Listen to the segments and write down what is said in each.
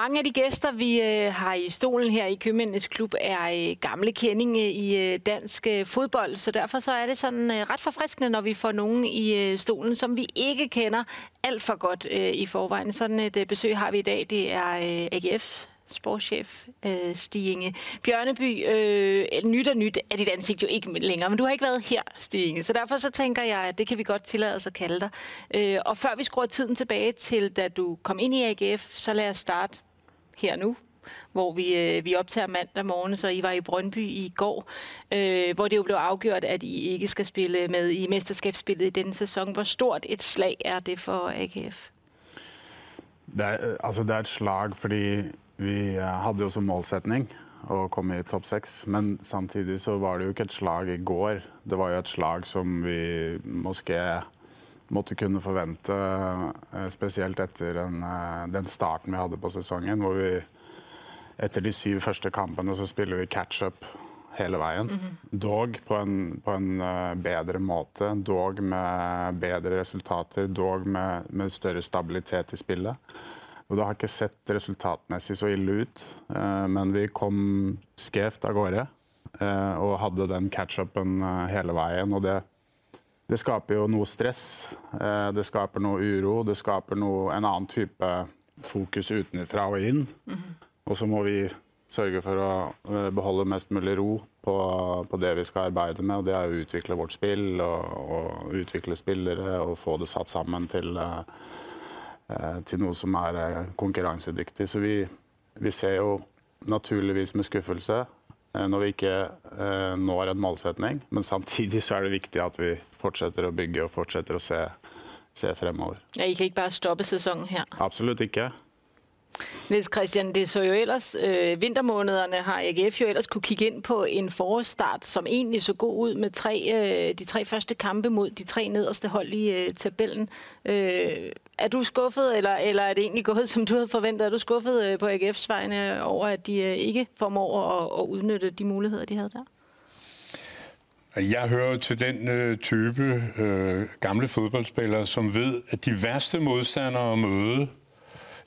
Mange af de gæster, vi øh, har i stolen her i Købmændenes Klub, er øh, gamle kendinge i øh, dansk fodbold, så derfor så er det sådan ret forfriskende, når vi får nogen i stolen, som vi ikke kender alt for godt i forvejen. Sådan et besøg har vi i dag. Det er AGF sportschef Stig Inge Bjørneby. Øh, nyt og nyt er dit ansigt jo ikke længere, men du har ikke været her, Stig Inge. Så derfor så tænker jeg, at det kan vi godt tillade os at kalde dig. Øh, og før vi skruer tiden tilbage til, da du kom ind i AGF, så lad os starte her nu hvor vi, øh, vi optager mandag morgen, så I var i Brøndby i går, øh, hvor det jo blev afgjort, at I ikke skal spille med i mesterskabsspillet i denne sæson. Hvor stort et slag er det for AGF? Det er, altså det er et slag, fordi vi hadde jo som målsetning å komme i topp seks. Men samtidig så var det jo ikke et slag i går. Det var jo et slag som vi måske måtte kunne forvente, eh, spesielt etter den, eh, den starten vi hadde på sesongen. Hvor vi etter de syv første kampene så spiller vi catch-up hele veien. Mm -hmm. Dog på en, på en, eh, bedre måte. Dog med bedre resultater. Dog med, med større stabilitet i spillet. Og det har ikke sett resultatmessig så ille ut, eh, men vi kom skjevt av gårde. Eh, og hadde den catch-upen hele veien. Og det, det, skaper jo noe stress. Det skaper noe uro. Det skaper noe, en annen type fokus utenfra og inn. -hmm. Og så må vi sørge for å beholde mest mulig ro på, på, det vi skal arbeide med. Og det er å utvikle vårt spill og, og utvikle spillere og få det satt sammen til Eh, til noe som er eh, konkurransedyktig. Så vi, vi ser jo naturligvis med skuffelse eh, når vi ikke når en målsetning. Men samtidig så er det viktig at vi fortsetter å bygge og fortsetter å se, se fremover. Det gikk ikke bare stoppe sesongen her? Absolutt ikke. Niels Christian, det så jo ellers, øh, vintermånederne har AGF jo ellers kunne kigge ind på en forårsstart, som egentlig så god ud med tre, øh, de tre første kampe mod de tre nederste hold i øh, tabellen. Øh, er du skuffet, eller, eller er det egentlig gået, som du havde forventet? Er du skuffet øh, på AGF's vegne over, at de øh, ikke formår at, at udnytte de muligheder, de havde der? Jeg hører til den øh, type øh, gamle fodboldspillere, som ved, at de værste modstandere at møde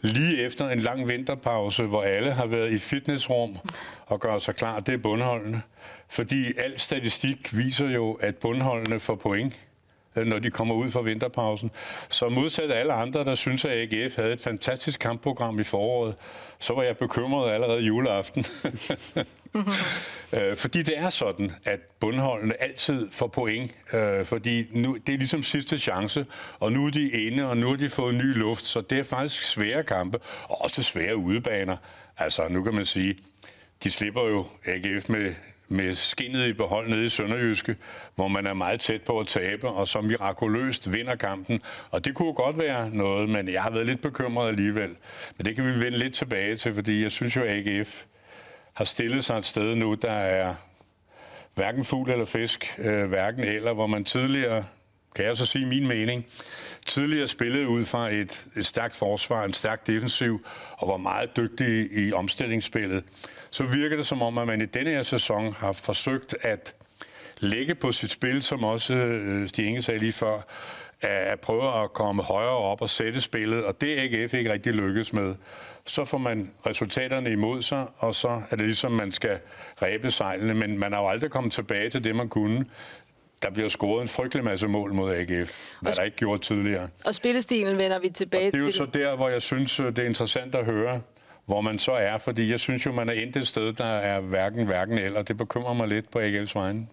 lige efter en lang vinterpause, hvor alle har været i fitnessrum og gør sig klar, det er bundholdene. Fordi al statistik viser jo, at bundholdene får point når de kommer ut fra vinterpausen. Så modsat alle andre, der synes, at AGF havde et fantastisk kampprogram i foråret, så var jeg bekymret allerede juleaften. Øh, fordi det er sådan, at bundholdene altid får point, øh, fordi nu, det er ligesom sidste chance, og nu er de inde, og nu har de fået ny luft, så det er faktisk svære kampe, og også svære udebaner. Altså, nu kan man sige, de slipper jo AGF med med skinnet i behold nede i Sønderjyske, hvor man er meget tæt på at tabe, og som mirakuløst vinder kampen. Og det kunne godt være noget, men jeg har været lidt bekymret alligevel. Men det kan vi vende lidt tilbage til, fordi jeg synes jo, at AGF har stillet sig et sted nu, der er hverken fugl eller fisk, øh, hverken eller, hvor man tidligere, kan jeg så sige min mening, tidligere spillede ud fra et, et stærkt forsvar, en stærk defensiv, og var meget dygtig i omstillingsspillet. Så virker det som om, at man i denne her sæson har forsøgt at lægge på sit spil, som også øh, Stig Inge sagde lige før, at prøve at komme højere op og sætte spillet, og det er AGF ikke rigtig lykkes med. Så får man resultaterne imod sig, og så er det ligesom, man skal ræbe sejlene, men man har jo aldrig kommet tilbage til det, man kunne der bliver scoret en frygtelig masse mål mod AGF, hvad og der ikke gjort tidligere. Og spillestilen vender vi tilbage til. det er jo til. så der, hvor jeg synes, det er interessant at høre, hvor man så er, fordi jeg synes jo, man er endt et sted, der er hverken hverken eller. Det bekymrer mig lidt på AGF's vegne.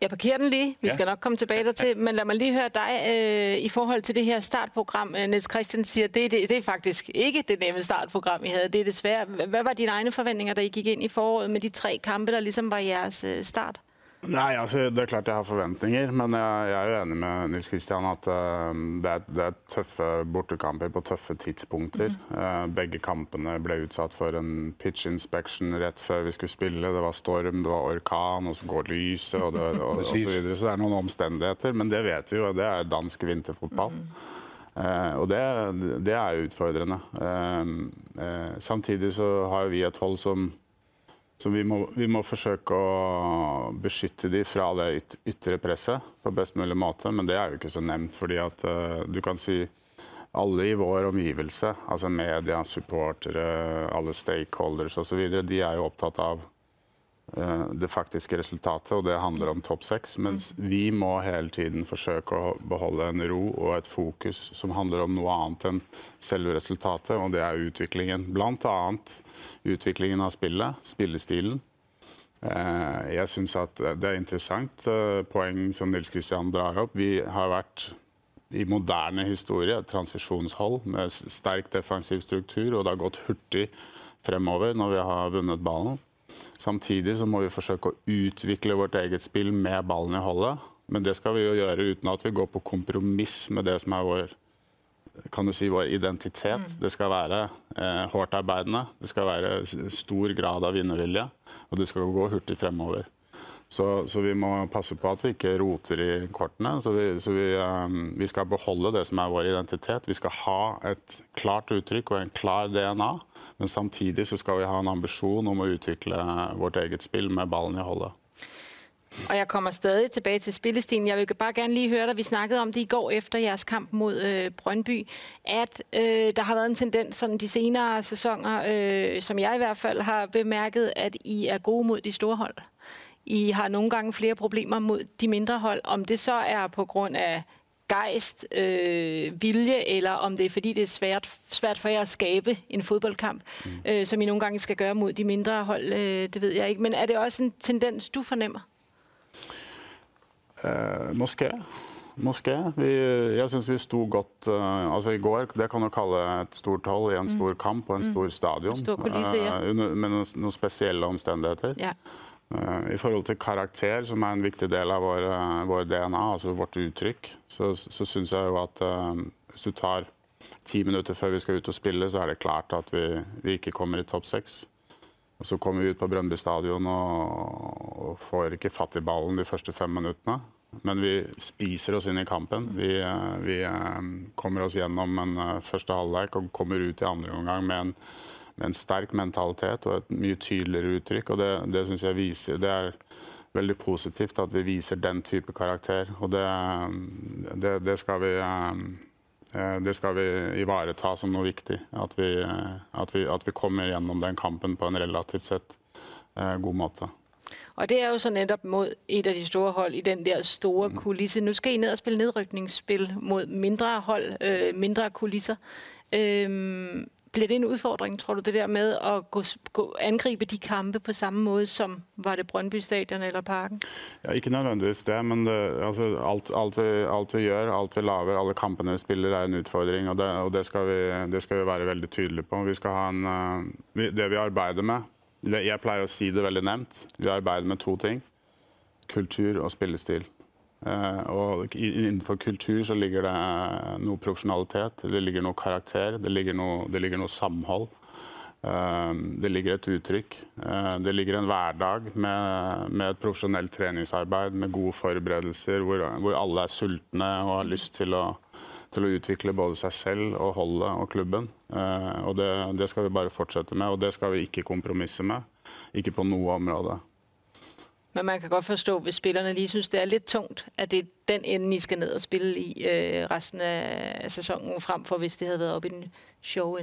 Jeg parkerer den lige. Vi ja. skal nok komme tilbage dertil. Men lad mig lige høre dig øh, i forhold til det her startprogram. Øh, Niels Christian siger, det, det, det er faktisk ikke det nemme startprogram, I havde. Det er desværre. Hvad var dine egne forventninger, da I gik ind i foråret med de tre kampe, der ligesom var jeres øh, start? Nei, altså, Det er klart jeg har forventninger, men jeg, jeg er jo enig med Nils Kristian at uh, det, er, det, er, tøffe bortekamper på tøffe tidspunkter. Mm. Uh, begge kampene ble utsatt for en pitch inspection rett før vi skulle spille. Det var storm, det var orkan, og så går lyset og, det, og, og så videre. Så det er noen omstendigheter, men det vet vi jo. Det er dansk vinterfotball. Mm. Uh, og det, det, er utfordrende. samtidig så har vi et hold som så vi må, vi må, forsøke å beskytte dem fra det yt ytre presset på best mulig måte. Men det er jo ikke så nevnt, fordi at uh, du kan si alle i vår omgivelse, altså media, supportere, alle stakeholders osv., de er jo opptatt av uh, det faktiske resultatet, og det handler om topp seks. Mens mm. vi må hele tiden forsøke å beholde en ro og et fokus som handler om noe annet enn selve resultatet, og det er utviklingen. Blant annet utviklingen av spillet, spillestilen. Eh, jeg syns at det er interessant eh, poeng som Nils Kristian drar opp. Vi har vært i moderne historie et transisjonshold med sterk defensiv struktur, og det har gått hurtig fremover når vi har vunnet ballen. Samtidig så må vi forsøke å utvikle vårt eget spill med ballen i holdet. Men det skal vi jo gjøre uten at vi går på kompromiss med det som er vår kan du si, vår identitet. Det skal være eh, hardtarbeidende, det skal være stor grad av vinnervilje, og det skal gå hurtig fremover. Så, så, vi må passe på at vi ikke roter i kortene. Så, vi, så vi, um, vi, skal beholde det som er vår identitet. Vi skal ha et klart uttrykk og en klar DNA. Men samtidig så skal vi ha en ambisjon om å utvikle vårt eget spill med ballen i holdet. Og jeg kommer stadig tilbage til spillestilen. Jeg vil bare gerne lige høre dig, vi snakkede om det i går efter jeres kamp mod øh, Brøndby, at øh, der har været en tendens sådan de senere sæsoner, øh, som jeg i hvert fald har bemærket, at I er gode mod de store hold. I har nogle gange flere problemer mod de mindre hold. Om det så er på grund af gejst, øh, vilje, eller om det er fordi, det er svært, svært for jer at skabe en fodboldkamp, mm. øh, som I nogle gange skal gøre mod de mindre hold, øh, det ved jeg ikke. Men er det også en tendens, du fornemmer? Eh, moské. Moské. Vi, jeg syns vi sto godt uh, altså I går, det kan du kalle et stort hold i en stor mm. kamp og en mm. stor stadion. Stor ja. uh, med noen, noen, spesielle omstendigheter. Ja. Uh, I forhold til karakter, som er en viktig del av vår, vår DNA, altså vårt uttrykk, så, så syns jeg jo at hvis du tar ti minutter før vi skal ut og spille, så er det klart at vi, vi ikke kommer i topp seks. Og Så kommer vi ut på Brøndby stadion og, får ikke fatt i ballen de første fem minuttene. Men vi spiser oss inn i kampen. Vi, eh, vi eh, kommer oss gjennom en eh, første halvleik og kommer ut i andre omgang med en, med en sterk mentalitet og et mye tydeligere uttrykk. og Det, det synes jeg viser, det er veldig positivt at vi viser den type karakter. og Det, det, det skal vi det skal vi ivareta som noe viktig. At vi, eh, at, vi, at vi, kommer gjennom den kampen på en relativt sett eh, god måte. Og det er jo så nettopp mot et av de store hold i den der store mm. kulisse. Nå skal I ned og spille nedrykningsspill mot mindre hold, mindre kulisser. Blir det en utfordring, tror du, det der med å gå, gå, angripe de kampe på samme måte som var det Brøndby stadion eller Parken? Ja, Ikke nødvendigvis det, men det, altså, alt, alt, vi, alt, vi, gjør, alt vi lager, alle kampene vi spiller, er en utfordring. Og det, og det, skal, vi, det skal, vi, være veldig tydelige på. Vi en, uh, det vi arbeider med Jeg pleier å si det veldig nevnt. Vi arbeider med to ting. Kultur og spillestil. Eh, og innenfor kultur så ligger det eh, noe profesjonalitet, det ligger noe karakter, det ligger noe, det ligger noe samhold. Eh, det ligger et uttrykk. Det ligger en hverdag med, med et profesjonelt treningsarbeid med gode forberedelser, hvor, hvor, alle er sultne og har lyst til å, til å utvikle både seg selv og holdet og klubben. Og det, det skal vi bare fortsette med, og det skal vi ikke kompromisse med. Ikke på noe område. Men man kan godt forstå, hvis spillerne lige synes, det er litt tungt, at det er den enden, I skal ned og spille i øh, resten av sesongen, fremfor hvis det hadde vært oppe i den show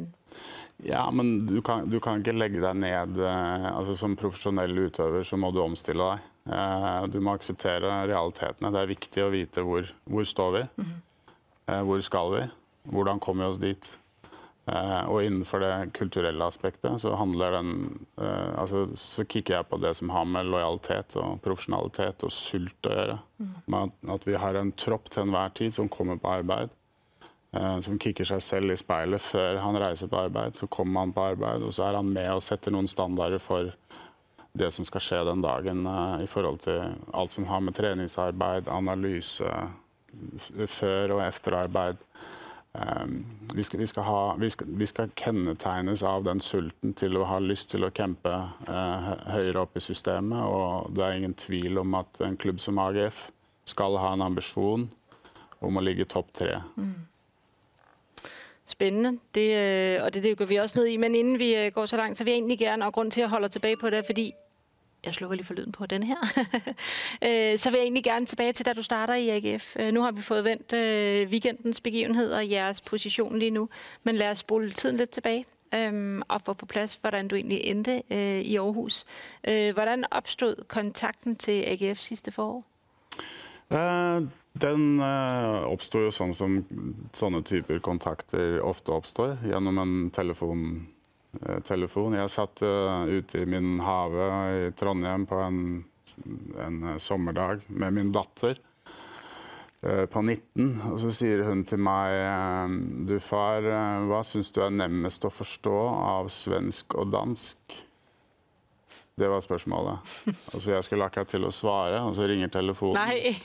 Ja, men du kan, du kan, ikke legge deg ned øh, altså Som profesjonell utøver så må du omstille deg. Uh, du må akseptere realitetene. Det er viktig å vite hvor, hvor står vi mm -hmm. Hvor skal vi? Hvordan kommer vi oss dit? Uh, og innenfor det kulturelle aspektet så handler den uh, altså, Så kikker jeg på det som har med lojalitet og profesjonalitet og sult å gjøre. Mm. At, at, vi har en tropp til enhver tid som kommer på arbeid. Uh, som kikker seg selv i speilet før han reiser på arbeid. Så kommer han på arbeid, og så er han med og setter noen standarder for det som skal skje den dagen i forhold til alt som har med treningsarbeid, analyse, før- og efterarbeid. Um, vi, skal, vi, skal ha, vi, skal, vi, skal, kennetegnes av den sulten til å ha lyst til å campe eh, høyere opp i systemet. Og det er ingen tvil om at en klubb som AGF skal ha en ambisjon om å ligge topp tre. Mm. Spændende, det, øh, og det, går vi også ned i. Men inden vi øh, går så langt, så vil jeg egentlig gerne, og grund til at holde tilbage på det, fordi jeg slukker lige for lyden på den her. Øh, så vil jeg egentlig gerne tilbage til, da du starter i AGF. Nu har vi fået vendt weekendens begivenheder og jeres position lige nu. Men lad os spole tiden lidt tilbage og få på plads, hvordan du egentlig endte i Aarhus. Hvordan opstod kontakten til AGF sidste forår? Den uh, oppstår jo sånn som sånne typer kontakter ofte oppstår, gjennom en telefon. Uh, telefon. Jeg satt uh, ute i min hage i Trondheim på en, en sommerdag med min datter på 19, og så sier hun til meg Du far, hva syns du er nemmest å forstå av svensk og dansk? Det var spørsmålet. Altså, jeg skulle akkurat til å svare, og så ringer telefonen. Nei.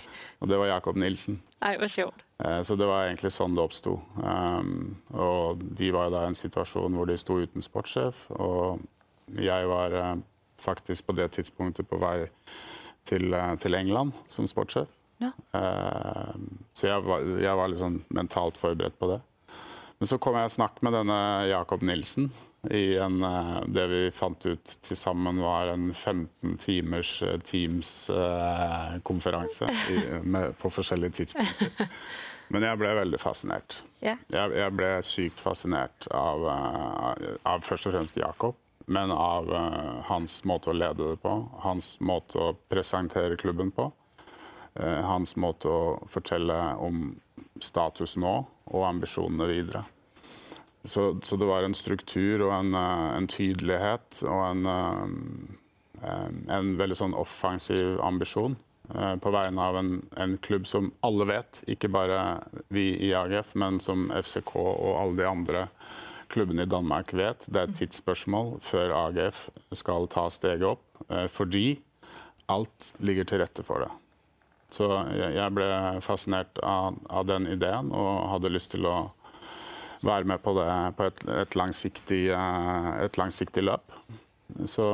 Og det var Jakob Nilsen. Nei, hva sjovt. Eh, så det var egentlig sånn det oppsto. Um, og de var da i en situasjon hvor de sto uten sportssjef, og jeg var uh, faktisk på det tidspunktet på vei til, uh, til England som sportssjef. Ja. Uh, så jeg var, jeg var liksom mentalt forberedt på det. Men så kom jeg i snakk med denne Jakob Nilsen, i en, eh, det vi fant ut til sammen var en 15 timers eh, Teams-konferanse eh, på forskjellige tidspunkter. Men jeg ble veldig fascinert. Yeah. Jeg, jeg, ble sykt fascinert av, av, først og fremst Jakob, men av uh, hans måte å lede det på, hans måte å presentere klubben på, uh, hans måte å fortelle om status nå og ambisjonene videre. Så, så, det var en struktur og en, eh, en tydelighet og en, eh, en, veldig sånn offensiv ambisjon eh, på vegne av en, en, klubb som alle vet, ikke bare vi i AGF, men som FCK og alle de andre klubbene i Danmark vet. Det er et tidsspørsmål før AGF skal ta steget opp, fordi alt ligger til rette for det. Så jeg ble fascinert av, av den ideen og hadde lyst til å være med på det på et, et, langsiktig, eh, et langsiktig, løp. Så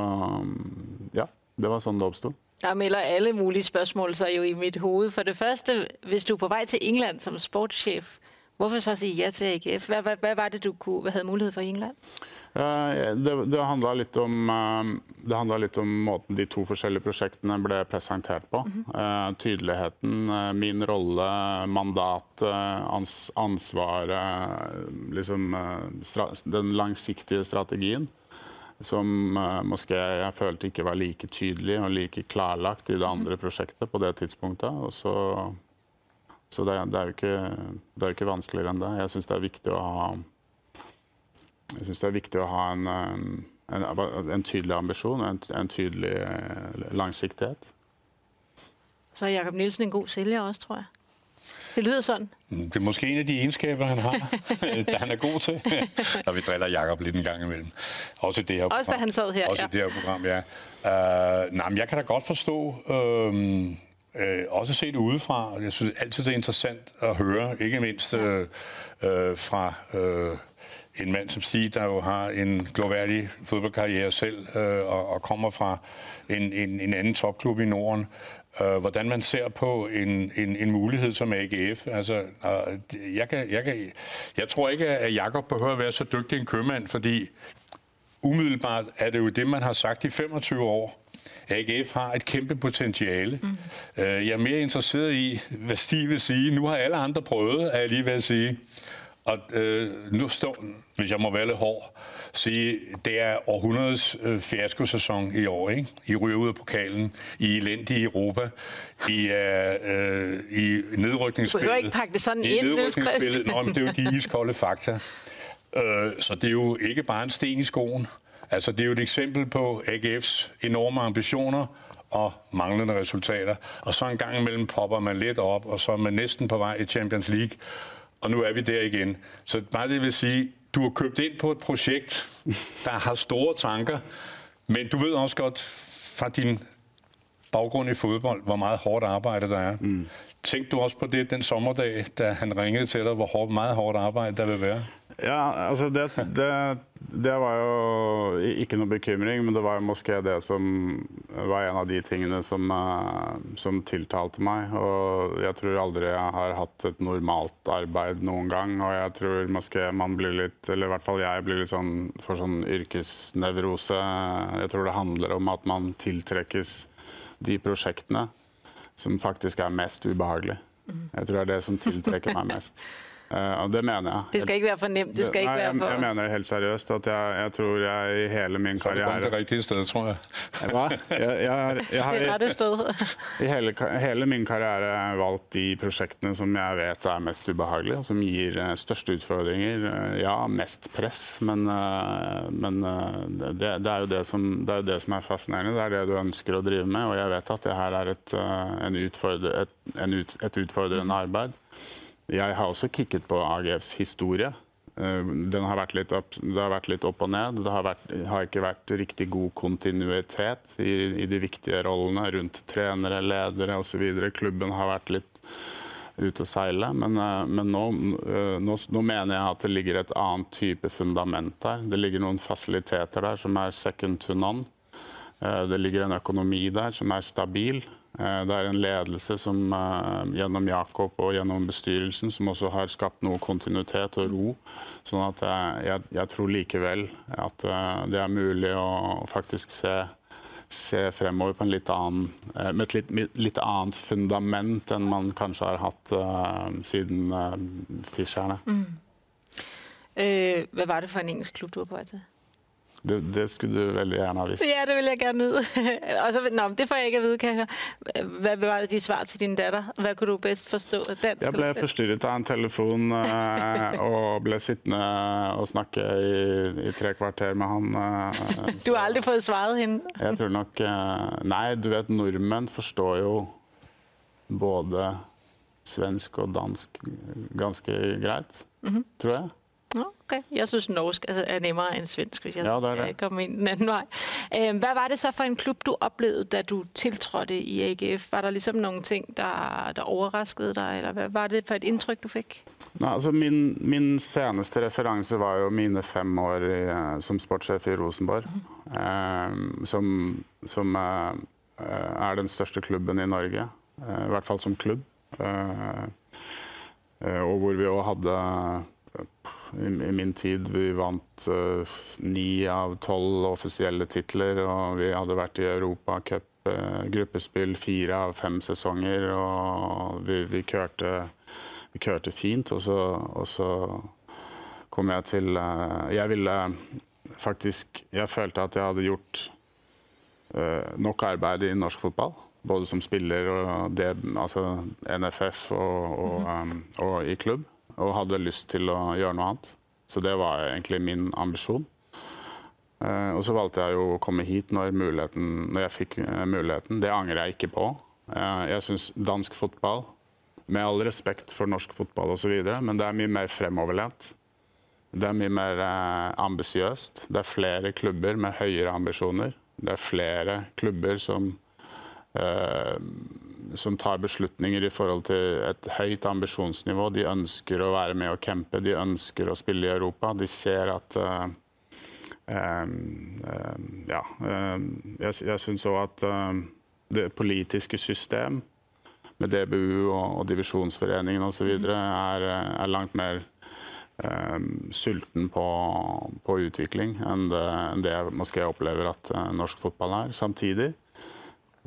ja, det var sånn det oppsto. Jeg melder alle mulige spørsmål seg jo i mitt hode. For det første, hvis du er på vei til England som sportssjef, hvorfor så si ja til AGF? Hva, hva, hva var det du kunne, hadde mulighet for i England? Det, det handla litt, eh, litt, om måten de to forskjellige prosjektene ble presentert på. Mm -hmm. Tydeligheten, eh, min rolle, mandatet, ans ansvaret liksom, Den langsiktige strategien. Som måske jeg følte ikke var like tydelig og like klarlagt i det andre mhm. prosjektet på det tidspunktet. Og så, så det, det, er ikke, det er jo ikke vanskeligere enn det. Jeg syns det er viktig å ha jeg syns det er viktig å ha en, en, en tydelig ambisjon og en, en, tydelig eh, langsiktighet. Så er Jakob Nielsen en god selger også, tror jeg. Det lyder sånn. Det er måske en av de egenskaper han har, det han er god til. Når vi driller Jakob litt en gang imellom. Også det her program. Også da han satt her, Også ja. det her program, ja. Uh, nej, men jeg kan da godt forstå, uh, uh, også set udefra, jeg synes altid det er interessant å høre, ikke minst øh, uh, fra øh, en mand som Stig, der jo har en gloværdig fodboldkarriere selv øh, og, og kommer fra en, en, en anden topklub i Norden. Øh, hvordan man ser på en, en, en mulighed som AGF. Altså, jeg, kan, jeg, kan, jeg tror ikke, at Jakob behøver at være så dygtig en købmand, fordi umiddelbart er det jo det, man har sagt i 25 år. AGF har et kæmpe potentiale. Mm. Jeg er mere interesseret i, hvad Stig vil sige. Nu har alle andre prøvet, er jeg lige ved at sige. Og øh, nu står, hvis jeg må være lidt hård, sige, det er århundredets øh, fiaskosæson i år. Ikke? I ryger ud af pokalen, I elendige Europa, I er øh, i nedrykningsspillet. Du behøver ikke pakke det sådan ind, nedrykningsspillet. Nå, men det er jo de iskolde fakta. Øh, så det er jo ikke bare en sten i skoen. Altså, det er jo et eksempel på AGF's enorme ambitioner og manglende resultater. Og så en gang imellem popper man litt opp, og så er man næsten på vei i Champions League og nå er vi der igjen. Så bare det vil si, du har købt inn på et projekt, der har store tanker, men du vet også godt, fra din baggrund i fodbold, hvor meget hårdt arbejde der er. Mm. Tenkte du også på det den sommerdag, da han ringet til deg, hvor hårdt, meget hårdt arbeid det vil være? Ja, altså det, det, det, var jo ikke noe bekymring, men det var jo måske det som var en av de tingene som, eh, som, tiltalte meg. Og jeg tror aldri jeg har hatt et normalt arbeid noen gang. Og jeg tror måske man blir litt, eller i hvert fall jeg blir litt sånn for sånn yrkesnevrose. Jeg tror det handler om at man tiltrekkes de prosjektene som faktisk er mest ubehagelig. Jeg tror det er det som tiltrekker meg mest. Uh, det mener jeg. Det skal ikke være for nemt. Det skal ikke Nei, være for... Jeg, jeg mener det helt seriøst. at jeg, jeg, tror jeg i hele min karriere Du kom til riktig stedet, tror jeg. Hva? Jeg, jeg, jeg har i, i hele, hele, min karriere valgt de prosjektene som jeg vet er mest ubehagelige, og som gir uh, største utfordringer. Ja, mest press, men, men det, det, er jo det som, det er det som er fascinerende. Det er det du ønsker å drive med, og jeg vet at det her er et, utfordre, et, ut, et utfordrende arbeid. Jeg har også kikket på AGFs historie. Eh, har opp, det har vært litt opp og ned. Det har, vært, har ikke vært riktig god kontinuitet i, i, de viktige rollene rundt trenere, ledere osv. Klubben har vært litt ute å seile. Men, eh, men nå, eh, nå, nå, mener jeg at det ligger et annet type fundament der. Det ligger noen fasiliteter der som er second to none. Det ligger en økonomi der som er stabil. Eh, det er en ledelse som eh, gjennom Jakob og gjennom bestyrelsen som også har skapt noe kontinuitet og ro. Sånn at jeg, jeg tror likevel at eh, det er mulig å faktisk se, se fremover litt annen, med et litt, litt, annet fundament enn man kanskje har hatt siden Fischerne. Mm. Hva var det for en engelsk klubb du var på vei til? Det, det, skulle du veldig gjerne ha visst. Ja, det vil jeg gjerne vite. så, nå, det får jeg ikke vite, kan jeg Hva var de svar til din datter? Hva kunne du best forstå? Dansk, jeg ble forstyrret av en telefon eh, og ble sittende og snakke i, i tre kvarter med han. Så. du har aldri fått svaret henne? jeg tror nok eh, Nei, du vet, nordmenn forstår jo både svensk og dansk ganske greit, mm -hmm. tror jeg. Okay. Jeg synes norsk er nemmere enn svensk, hvis jeg ja, det det. kom inn den anden vei. Hva hvad var det så for en klubb, du opplevde, da du tiltrådte i AGF? Var det liksom noen ting, der, der overrasket deg, eller hva var det for et inntrykk du fikk? Nei, altså min, min, seneste referanse var jo mine fem år i, eh, som sportssjef i Rosenborg, mm -hmm. eh, som, som eh, er den største klubben i Norge, eh, i hvert fall som klubb. Og hvor vi også hadde i, min tid. Vi vant uh, ni av tolv offisielle titler, og vi hadde vært i Europacup uh, gruppespill fire av fem sesonger, og vi, vi, kørte, vi kørte, fint. Og så, og så kom jeg til uh, Jeg ville faktisk Jeg følte at jeg hadde gjort uh, nok arbeid i norsk fotball. Både som spiller og det, altså NFF og, og, um, og i klubb og hadde lyst til å gjøre noe annet. Så det var egentlig min ambisjon. Eh, og så valgte jeg å komme hit når, når jeg fikk eh, muligheten. Det angrer jeg ikke på. Eh, jeg syns dansk fotball, med all respekt for norsk fotball osv., men det er mye mer fremoverlent. Det er mye mer ambisiøst. Det er flere klubber med høyere ambisjoner. Det er flere klubber som som tar beslutninger i forhold til et høyt ambisjonsnivå. De ønsker å være med og campe, de ønsker å spille i Europa. De ser at uh, um, um, Ja. Um, jeg jeg syns òg at det politiske system med DBU og, og divisjonsforeningen osv. Er, er langt mer um, sulten på, på, utvikling enn det, enn det jeg opplever at norsk fotball er. Samtidig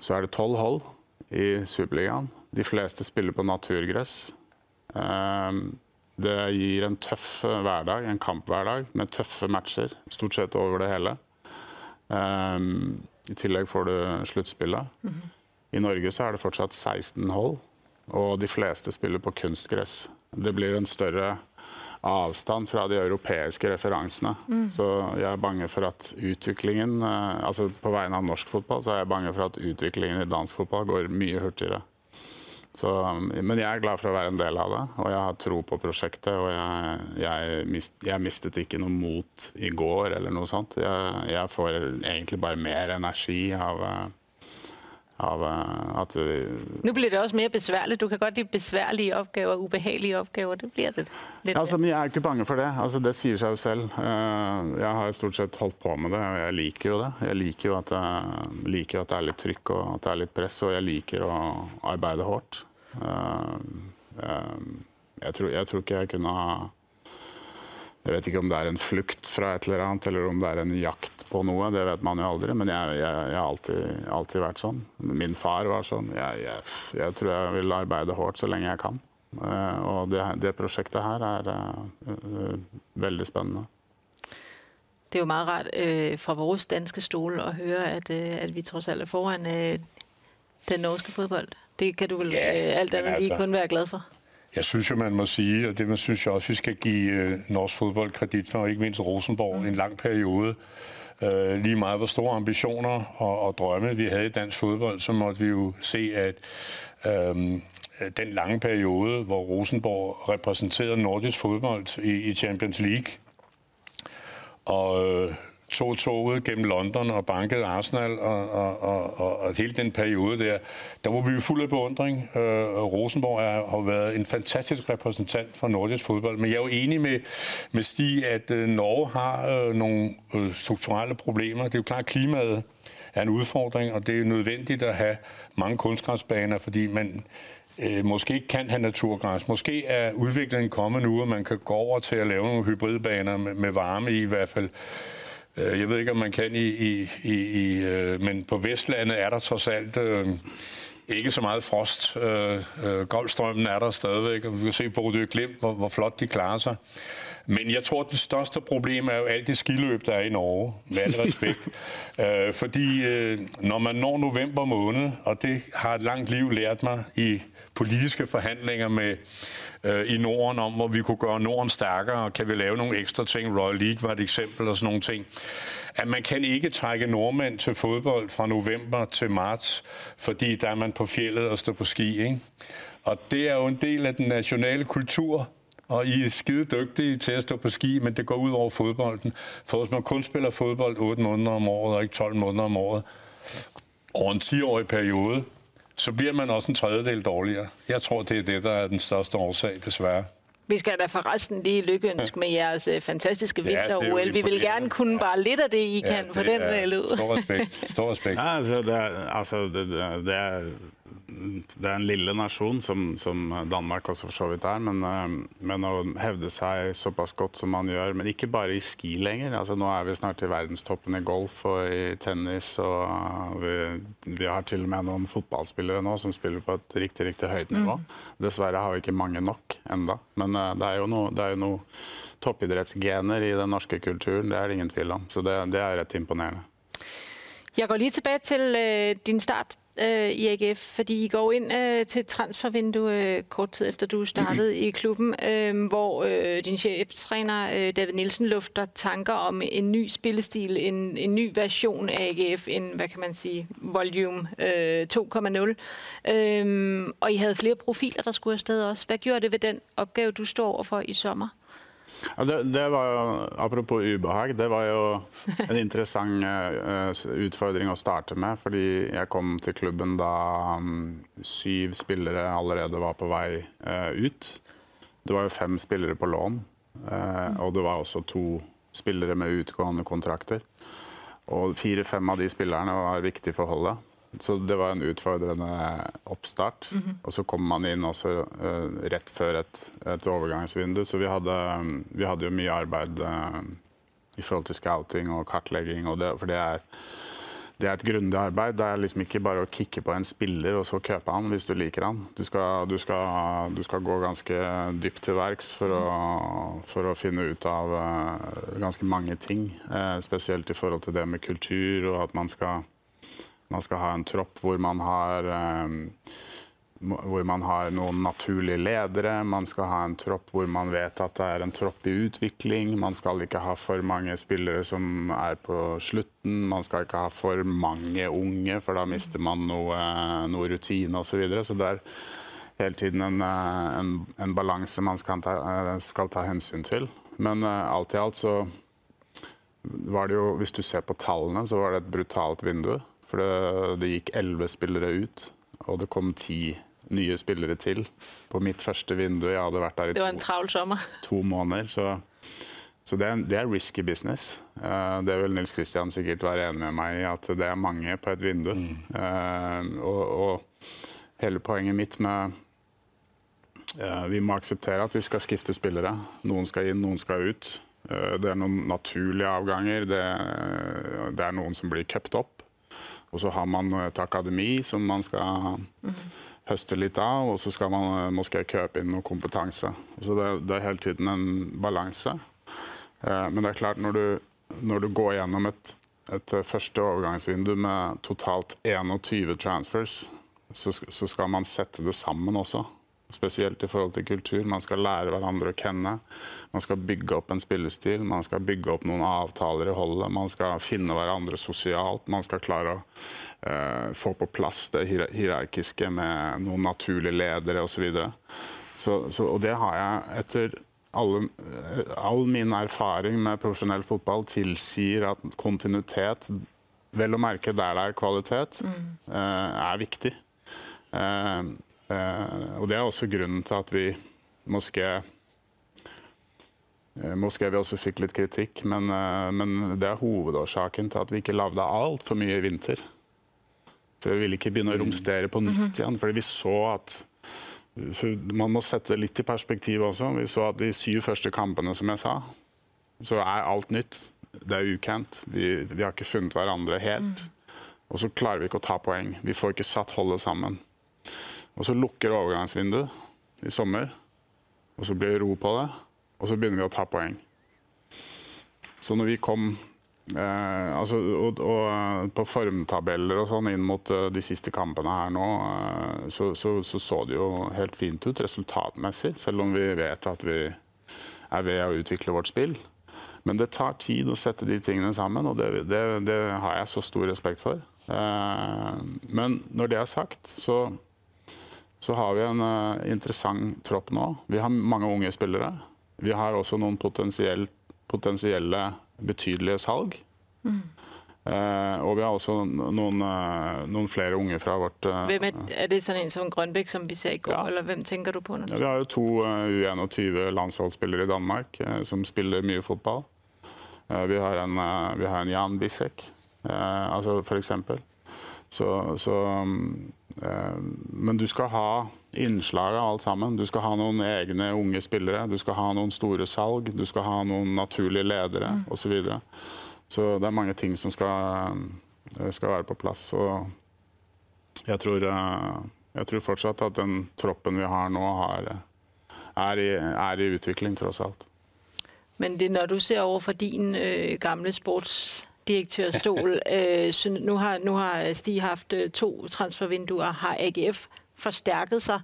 så er det tolv hold i Superligaen. De fleste spiller på naturgress. Ehm, det gir en tøff hverdag, en kamphverdag, med tøffe matcher stort sett over det hele. Ehm, I tillegg får du sluttspillet. I Norge så er det fortsatt 16 hold, og de fleste spiller på kunstgress. Det blir en større avstand fra de europeiske referansene. Mm. Så jeg er bange for at utviklingen eh, altså På vegne av norsk fotball så er jeg bange for at utviklingen i dansk fotball går mye hurtigere. Så, men jeg er glad for å være en del av det, og jeg har tro på prosjektet. Og jeg, jeg, mist, jeg mistet ikke noe mot i går eller noe sånt. Jeg, jeg får egentlig bare mer energi av, Av eh, at vi Nu bliver det også mer besværligt. Du kan godt lide besværlige opgaver, ubehagelige opgaver. Det blir det lidt. Altså, Jeg er ikke bange for det. Altså, det sier seg jo selv. Eh, Jeg har stort sett holdt på med det, og jeg liker jo det. Jeg liker jo at det, liker at det er litt trykk og at det er litt press, og jeg liker å arbeide hardt. Jeg tror, jeg tror ikke jeg kunne ha Jeg vet ikke om det er en flukt fra et eller annet, eller om det er en jakt på noe. Det vet man jo aldri, men jeg, jeg, jeg har alltid, alltid vært sånn. Min far var sånn. Jeg, jeg, jeg tror jeg vil arbeide hardt så lenge jeg kan. Eh, Og det, det prosjektet her er uh, veldig spennende. Det er jo meget rart øh, fra vores danske stol at høre, at, øh, at vi trods alt er foran øh, den norske fodbold. Det kan du vel Ja, øh, alt annet andet lige altså- kun være glad for. Jeg synes jo, man må sige, og det man synes jeg også, vi skal give øh, norsk fodbold kredit for, og ikke mindst Rosenborg, mm. en lang periode. Øh, lige meget hvor store ambitioner og, og drømme vi havde i dansk fodbold, så måtte vi jo se, at øh, den lange periode, hvor Rosenborg repræsenterede nordisk fodbold i, i Champions League, og øh, tog toget gennem London og bankede Arsenal, og, og, og, og, hele den periode der, der var vi jo fuld af beundring. Øh, Rosenborg er, har været en fantastisk repræsentant for nordisk fodbold, men jeg er jo enig med, med Stig, at øh, Norge har øh, nogle øh, strukturelle problemer. Det er jo klart, at klimaet er en udfordring, og det er nødvendigt at have mange kunstgræsbaner, fordi man øh, måske ikke kan have naturgræs. Måske er udviklingen kommet nu, og man kan gå over til at lave nogle hybridbaner med, med varme i i hvert fald. Øh, Jeg ved ikke, om man kan i... i, i, øh, men på Vestlandet er der trods alt øh, ikke så meget frost. Golfstrømmen er der stadigvæk, og vi kan se Bodø Glimt, hvor, hvor flott de klarer sig. Men jeg tror, at det største problemet er jo alt det skiløp, der er i Norge, med al respekt. øh, fordi øh, når man når november måned, og det har et langt liv lært meg i politiske forhandlinger med øh, i Norden om, hvor vi kunne gøre Norden stærkere, og kan vi lave nogle ekstra ting. Royal League var et eksempel og sådan nogle ting. At man kan ikke trække nordmænd til fodbold fra november til marts, fordi der er man på fjellet og står på ski. Ikke? Og det er jo en del av den nationale kultur, og I er skide dygtige til at stå på ski, men det går ud over fodbolden. For hvis man kun spiller fodbold 8 måneder om året, og ikke 12 måneder om året, over en 10-årig periode, så bliver man også en tredjedel dårligere. Jeg tror, det er det, der er den største årsag, desværre. Vi skal da forresten lige lykkeønske med jeres øh, fantastiske Ja, det er vinter-OL. Vi vil gerne kunne bare lidt af det, I kan på den er øh, led. Stor respekt. Stor respekt. Ja, altså, det, altså, det, det, det, er, det er en lille nasjon, som, som Danmark også for så vidt er. Men, eh, men å hevde seg såpass godt som man gjør, men ikke bare i ski lenger. Altså, nå er vi snart i verdenstoppen i golf og i tennis. Og vi, vi har til og med noen fotballspillere nå som spiller på et riktig, riktig høyt nivå. Dessverre har vi ikke mange nok enda. Men eh, det er jo noe, er toppidrettsgener i den norske kulturen, det er det ingen tvil om. Så det, det er rett imponerende. Jeg går lige tilbage til øh, din start øh, AGF, fordi I går ind øh, til transfervinduet øh, kort tid efter du startede i klubben, øh, hvor øh, din cheftræner øh, David Nielsen lufter tanker om en ny spillestil, en, en ny version af AGF, en, hvad kan man sige, volume øh, 2.0. Øh, og I havde flere profiler, der skulle afsted også. Hvad gjorde det ved den opgave, du står overfor i sommer? Ja, det, det var jo, Apropos ubehag, det var jo en interessant eh, utfordring å starte med. Fordi jeg kom til klubben da mm, syv spillere allerede var på vei eh, ut. Det var jo fem spillere på lån, eh, og det var også to spillere med utgående kontrakter. Og fire-fem av de spillerne var viktige for holdet. Så det var en utfordrende oppstart. Og så kom man inn også uh, rett før et, et overgangsvindu, så vi hadde, vi hadde jo mye arbeid uh, i forhold til scouting og kartlegging. Og det, for det er, det er et grundig arbeid. Det er liksom ikke bare å kicke på en spiller og så kjøpe han hvis du liker han. Du skal, du skal, du skal gå ganske dypt til verks for å, for å finne ut av uh, ganske mange ting. eh, spesielt i forhold til det med kultur og at man skal man skal ha en tropp hvor man har eh, hvor man har noen naturlige ledere. Man skal ha en tropp hvor man vet at det er en tropp i utvikling. Man skal ikke ha for mange spillere som er på slutten. Man skal ikke ha for mange unge, for da mister man noe, noe rutine osv. Så, videre. så det er hele tiden en, eh, en, en balanse man skal ta, eh, skal ta hensyn til. Men eh, alt i alt så var det jo, hvis du ser på tallene, så var det et brutalt vindu. For det, det gikk elleve spillere ut, og det kom ti nye spillere til på mitt første vindu. Jeg hadde vært der i Det var en to, to måneder. Så, så det, er, det er risky business. Uh, det vil Nils Kristian sikkert være enig med meg i, at det er mange på et vindu. Eh, og, og hele poenget mitt med eh, Vi må akseptere at vi skal skifte spillere. Noen skal inn, noen skal ut. Eh, det er noen naturlige avganger. Det, det er noen som blir cupped opp. Og så har man et akademi som man skal høste litt av, og så skal man måske kjøpe inn noe kompetanse. Så det, det er hele tiden en balanse. Eh, Men det er klart, når du, når du går gjennom et, et første overgangsvindu med totalt 21 transfers, så, så skal man sette det sammen også. Spesielt i forhold til kultur. Man skal lære hverandre å kjenne. Man skal bygge opp en spillestil, man skal bygge opp noen avtaler i holdet. Man skal finne hverandre sosialt. Man skal klare å uh, få på plass det hierarkiske med noen naturlige ledere osv. Så, så, så, og det har jeg etter alle, eh, all min erfaring med profesjonell fotball tilsier at kontinuitet, vel å merke der det er kvalitet, eh, er viktig. Uh, og det er også grunnen til at vi måske eh, Måske vi også fikk litt kritikk, men, eh, men det er hovedårsaken til at vi ikke lagde altfor mye i vinter. For Vi ville ikke begynne å romstere på nytt igjen, fordi vi så at Man må sette det litt i perspektiv også. Vi så at de syv første kampene, som jeg sa, så er alt nytt. Det er ukjent. Vi, vi har ikke funnet hverandre helt. Og så klarer vi ikke å ta poeng. Vi får ikke satt holdet sammen. Og så lukker overgangsvinduet i sommer, og så blir det ro på det, og så begynner vi å ta poeng. Så når vi kom eh, altså, og, og eh, på formtabeller og sånn inn mot uh, de siste kampene her nå, uh, så, så, så så det jo helt fint ut resultatmessig, selv om vi vet at vi er ved å utvikle vårt spill. Men det tar tid å sette de tingene sammen, og det, det, det har jeg så stor respekt for. Eh, men når det er sagt, så så har vi en uh, interessant tropp nå. Vi har mange unge spillere. Vi har også noen potensiell, potensielle betydelige salg. Eh, og vi har også noen, uh, noen flere unge fra vårt uh, Hvem er, er det sånn en som Grønbæk, som vi ser i går, Ja. eller hvem tenker du på? nå? ja, Vi har jo to eh, U21-landslagsspillere i Danmark som spiller mye fotball. Vi, har en, vi har en Jan Bissek, eh, altså for eksempel. Så, så um, Men du skal ha innslag av alt sammen. Du skal ha noen egne unge spillere, du skal ha noen store salg, du skal ha noen naturlige ledere Mm. osv. Så, videre. så det er mange ting som skal, eh, skal være på plass. Og jeg tror, eh, jeg tror fortsatt at den troppen vi har nå, har, er, i, er i utvikling, tross alt. Men det, når du ser over for din ø, gamle sportsdirektørstol, øh, så nu, har, nu har Stig haft øh, to transfervinduer. Har AGF forstærket sig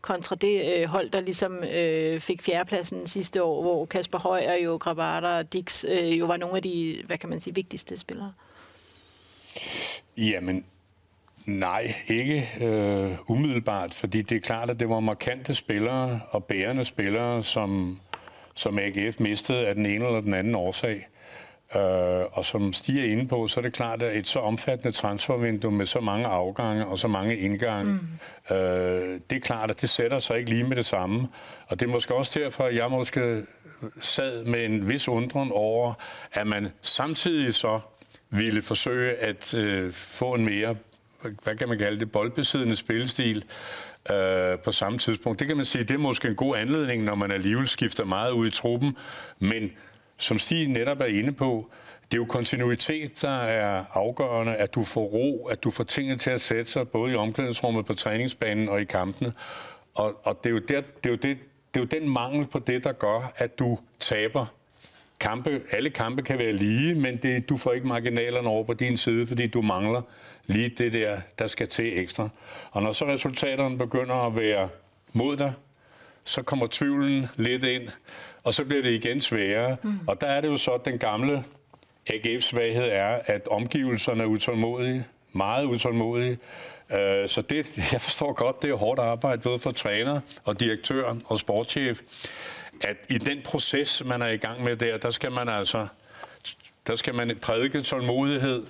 kontra det øh, hold, der ligesom øh, fik fjerdepladsen sidste år, hvor Kasper Højer, jo Gravata og Dix øh, jo var nogle af de, hvad kan man sige, vigtigste spillere? Jamen, nej, ikke øh, umiddelbart, fordi det er klart, at det var markante spillere og bærende spillere, som, som AGF mistede af den ene eller den anden årsag. Øh, og som stiger inde på, så er det klart, at et så omfattende transfervindue med så mange afgange og så mange indgange, mm. øh, det er klart, at det sætter sig ikke lige med det samme. Og det er måske også derfor, jeg måske sad med en vis undren over, at man samtidig så ville forsøge at øh, få en mere, hvad kan man kalde det, boldbesiddende spillestil øh, på samme tidspunkt. Det kan man sige, det er måske en god anledning, når man alligevel skifter meget ud i truppen, men som Stig netop er inde på, det er jo kontinuitet, der er afgørende, at du får ro, at du får tingene til at sætte sig, både i omklædningsrummet, på træningsbanen og i kampene. Og, og det, er der, det, er det, det er jo den mangel på det, der gør, at du taber kampe. Alle kampe kan være lige, men du får ikke marginalerne over på din side, fordi du mangler lige det der, der skal til ekstra. Og når så resultaterne begynder at være mod dig, så kommer tvivlen lidt ind, og så bliver det igen sværere. Mm. Og der er det jo så, at den gamle AGF-svaghed er, at omgivelserne er utålmodige, meget utålmodige. Øh, Så det, jeg forstår godt, det er hårdt arbejde, både for træner og direktør og sportschef, at i den proces, man er i gang med der, der skal man altså der skal man prædike tålmodighed,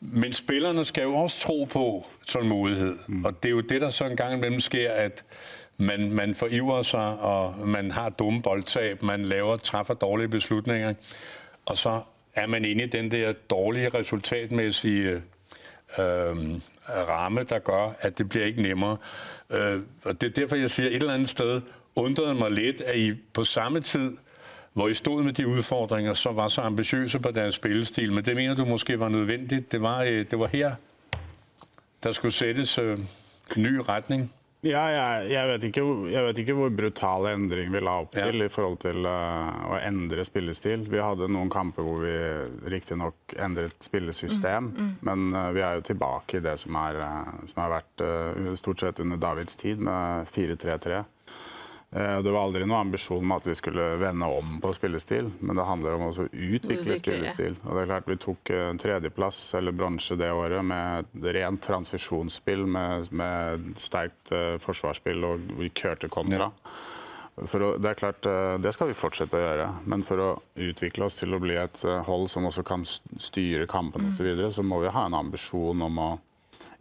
Men spillerne skal jo også tro på tålmodighed. Mm. Og det er jo det, der så en gang imellem sker, at man, man forivrer sig, og man har dumme boldtab, man laver, træffer dårlige beslutninger, og så er man inde i den der dårlige resultatmæssige øh, ramme, der gør, at det bliver ikke nemmere. Øh, og det er derfor, jeg siger, et eller andet sted undrede mig lidt, at I på samme tid, hvor I stod med de udfordringer, så var så ambitiøse på deres spillestil. Men det mener du måske var nødvendigt. Det var, øh, det var her, der skulle sættes øh, ny retning. Ja, jeg, jeg, vet ikke, jeg, vet ikke, hvor brutale endring vi la opp til ja. i forhold til uh, å endre spillestil. Vi hadde noen kamper hvor vi riktignok endret spillesystem, mm. Mm. men uh, vi er jo tilbake i det som, er, uh, som har vært stort sett under Davids tid, med 4-3-3. Eh, det var aldri noen ambisjon om at vi skulle vende om på spillestil, men det handler om å utvikle spillestil. Og det er klart Vi tok eh, tredjeplass eller bronse det året med rent transisjonsspill med, med sterkt uh, forsvarsspill, og vi kjørte kontra. Å, det er klart, det skal vi fortsette å gjøre, men for å utvikle oss til å bli et hold som også kan styre kampen osv., så, videre, så må vi ha en ambisjon om å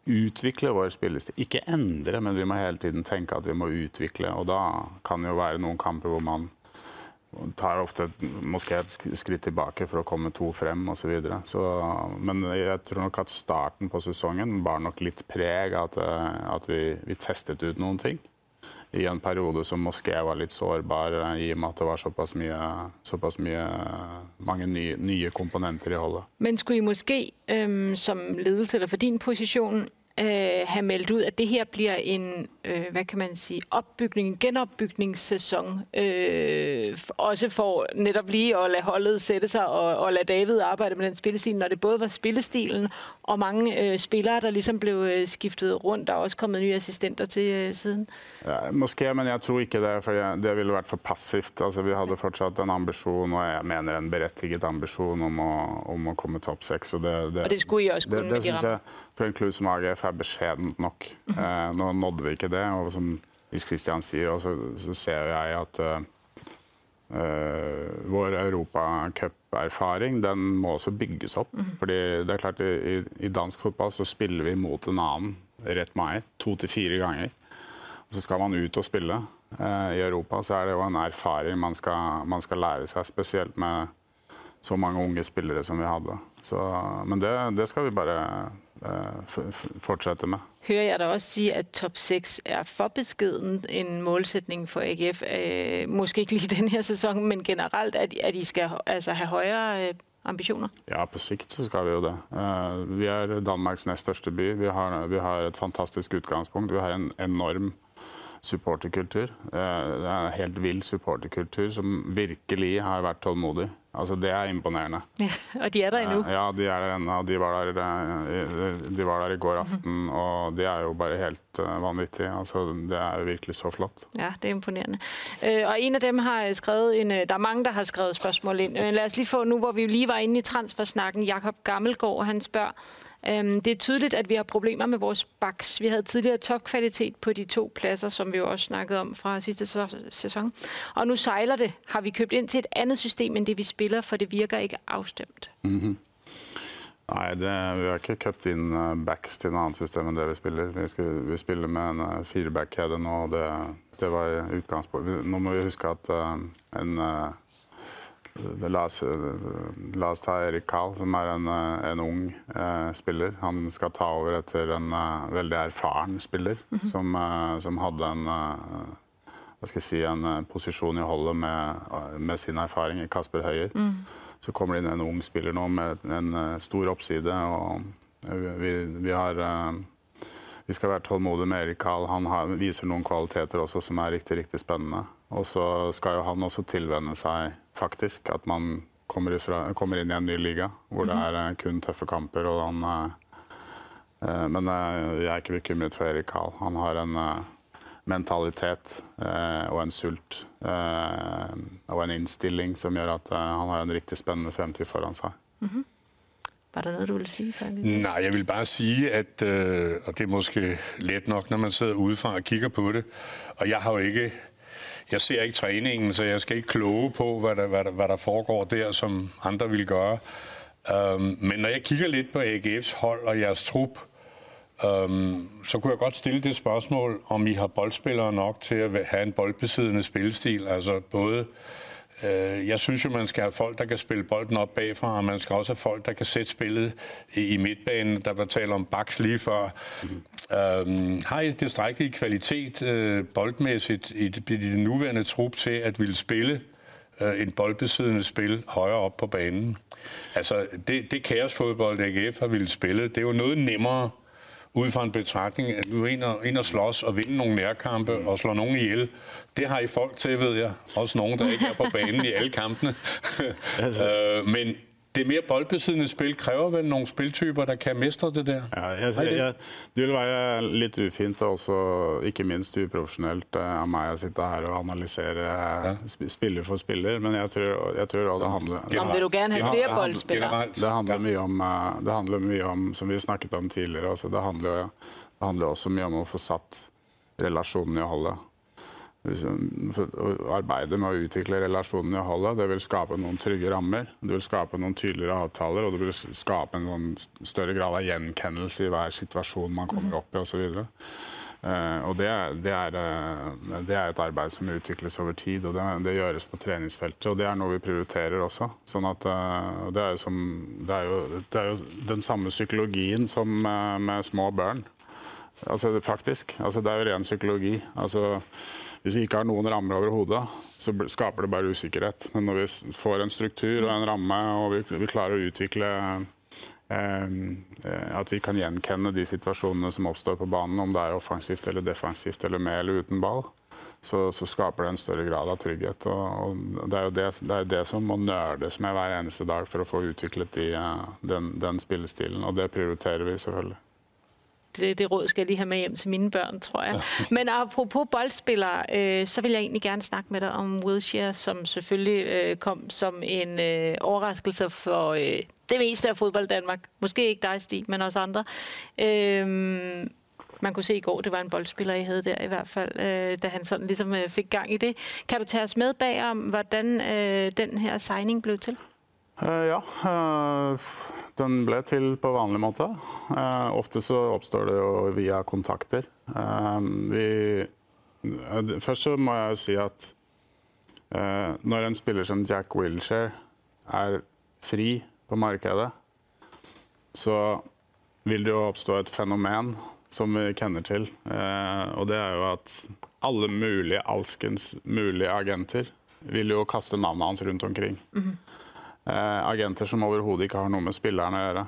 utvikle vår spillestil. Ikke endre, men vi må hele tiden tenke at vi må utvikle. Og da kan det jo være noen kamper hvor man tar ofte måske et skritt tilbake for å komme to frem osv. Men jeg tror nok at starten på sesongen var nok litt preg av at, at vi, vi testet ut noen ting i en periode som moské var litt sårbar, i og med at det var såpass mye, såpass mye mange nye, nye, komponenter i holdet. Men skulle I måske, som ledelse eller for din posisjon, ha meldt ut at det her blir en, øh, hvad kan man sige, opbygning, genopbygningssæson, øh, også for netop lige at lade holdet sætte sig og, og lade David arbejde med den spillestil, når det både var spillestilen og mange øh, spillere, der ligesom blev øh, skiftet rundt. Der er også kommet nye assistenter til øh, siden. Ja, måske, men jeg tror ikke det, for det ville vært for passivt. Altså, vi hadde fortsatt en ambisjon, og jeg mener en berettiget ambisjon om å, om å komme topp seks. Og det, det, og det skulle I også kunne det, det, det synes jeg på en klubb som AGF er beskjedent nok. Mm -hmm. nå nådde vi ikke det. Og som Nils Christian sier, så, så ser jeg at uh, vår europacuperfaring må også bygges opp. Mm. Fordi det er klart i, i, dansk fotball så spiller vi mot en annen rett mai to til fire ganger. Og så skal man ut og spille. Uh, I Europa så er det jo en erfaring man skal, man skal lære seg, spesielt med så mange unge spillere som vi hadde. Så, men det, det skal vi bare fortsette med. Hører jeg da også si at top 6 er for beskjeden en målsetning for AGF? Øh, måske ikke lige denne sæson, men generelt, at, at I skal altså, ha højere øh, ambisjoner? Ja, på sikt så skal vi jo det. Vi er Danmarks nest største by. Vi har, vi har et fantastisk utgangspunkt. Vi har en enorm supporterkultur. Det er en helt vill supporterkultur som virkelig har vært tålmodig. Altså, det er imponerende. Ja, og de er der ennå? Ja, de er der ennå. De, var der, de var der i går aften, mm. og det er jo bare helt vanvittige. vanvittig. Altså, det er jo virkelig så flott. Ja, det er imponerende. Og en av dem har skrevet en, Der er mange, der har skrevet spørsmål inn. La lad os lige få, nå hvor vi lige var inne i transfersnakken, Jakob Gammelgaard, han spør, det er tydeligt, at vi har problemer med vores baks. Vi havde tidligere topkvalitet på de to pladser, som vi jo også snakkede om fra sidste sæson. Og nu sejler det. Har vi købt ind til et andet system end det, vi spiller, for det virker ikke afstemt? Mm -hmm. Nei, det, vi har ikke kjøpt inn uh, backs til noe annet system enn det vi spiller. Vi, skal, vi spiller med en uh, fireback-kjede nå, og det, det var utgangspunktet. Nå må vi huske at uh, en La oss, la oss, ta Erik Kahl, som er en, en ung eh, spiller. Han skal ta over etter en uh, veldig erfaren spiller mm -hmm. som, uh, som, hadde en, uh, hva skal jeg si, en posisjon i holdet med, med sin erfaring, Kasper Høyer. Mm. Så kommer det inn en ung spiller nå med en stor oppside. og vi, vi har vi skal være tålmodige med Erik Kahl. Han har, viser noen kvaliteter også som er riktig, riktig spennende. Og så skal jo han også tilvenne seg faktisk. At man kommer, ifra, kommer, inn i en ny liga hvor det mhm. er eh, kun tøffe kamper. og han, uh, men uh, jeg er ikke bekymret for Erik Kahl. Han har en uh, mentalitet og en sult og en innstilling som gjør at han har en riktig spennende fremtid foran seg. Mm -hmm. Var det noe du ville sige? Nei, jeg vil bare sige, at øh, og det er måske lett nok, når man sidder udefra og kigger på det, og jeg har jo ikke jeg ser ikke træningen, så jeg skal ikke kloge på, hvad der, hvad der, hvad der foregår der, som andre vil gøre. Um, men når jeg kigger lidt på AGF's hold og jeres trup, um, så kunne jeg godt stille det spørgsmål, om I har boldspillere nok til at have en boldbesiddende spillestil. Altså både jeg synes jo, man skal have folk, der kan spille bolden op bagfra, og man skal også have folk, der kan sætte spillet i, midtbanen. Der var tale om baks lige før. Mm. Øhm, har I tilstrækkelig kvalitet øh, boldmæssigt i det, i det nuværende trup til at ville spille øh, en boldbesiddende spil højere op på banen? Altså, det, det kaosfodbold, AGF har ville spille, det er jo noget nemmere ud fra en betragtning, at du er ind og, ind og slås og vinde nogle nærkampe og slå nogen ihjel. Det har I folk til, ved jeg. Også nogen, der ikke er på banen i alle kampene. altså. øh, men det mer boldbesiddende spill krever vel noen spilltyper der kan mestre det der? Ja, jeg, jeg, jeg, det vil være litt ufint, og også ikke minst uprofesjonelt eh, av meg å sitte her og analysere ja. spiller for spiller, men jeg tror, jeg tror det handler det, bollspillere? Det handler mye om, eh, det handler mye om som vi snakket om tidligere, altså det, handler, det handler også mye om å få satt relasjonen i holdet arbeide med å utvikle relasjonen i holdet. Det vil skape noen trygge rammer, det vil skape noen tydeligere avtaler og det vil skape en større grad av gjenkjennelse i hver situasjon man kommer opp i osv. Uh, og det, det, er, uh, det, er, et arbeid som utvikles over tid, og det, det, gjøres på treningsfeltet. Og det er noe vi prioriterer også. Sånn at, uh, det, er som, er jo, det, er jo, den samme psykologien som med små barn. Altså, faktisk. Altså, det er jo ren psykologi. Altså, hvis vi ikke har noen rammer over hodet, så skaper det bare usikkerhet. Men når vi får en struktur og en ramme, og vi, vi klarer å utvikle eh, At vi kan gjenkjenne de situasjonene som oppstår på banen, om det er offensivt eller defensivt eller med eller uten ball, så, så skaper det en større grad av trygghet. Og, og det er jo det, det, er det, som må nerdes med hver eneste dag for å få utviklet de, den, den spillestilen, og det prioriterer vi selvfølgelig. Det, det råd skal jeg lige have med hjem til mine børn, tror jeg. Men apropos boldspillere, øh, så vil jeg egentlig gerne snakke med dig om Wilshere, som selvfølgelig øh, kom som en øh, overraskelse for øh, det meste af fodbold Danmark. Måske ikke dig, Stig, men også andre. Øh, man kunne se i går, det var en boldspiller, I havde der i hvert fald, øh, da han sådan ligesom øh, fik gang i det. Kan du tage os med bag om, hvordan øh, den her signing blev til? Uh, ja. Uh, den ble til på vanlig måte. Uh, ofte så oppstår det jo via kontakter. Vi, først så må jeg si at når en spiller som Jack Wilshere er fri på markedet, så vil det jo oppstå et fenomen som vi kjenner til. Og det er jo at alle mulige, alskens mulige agenter vil jo kaste navnet hans rundt omkring. Mm -hmm. Eh, agenter som overhodet ikke har noe med spillerne å gjøre.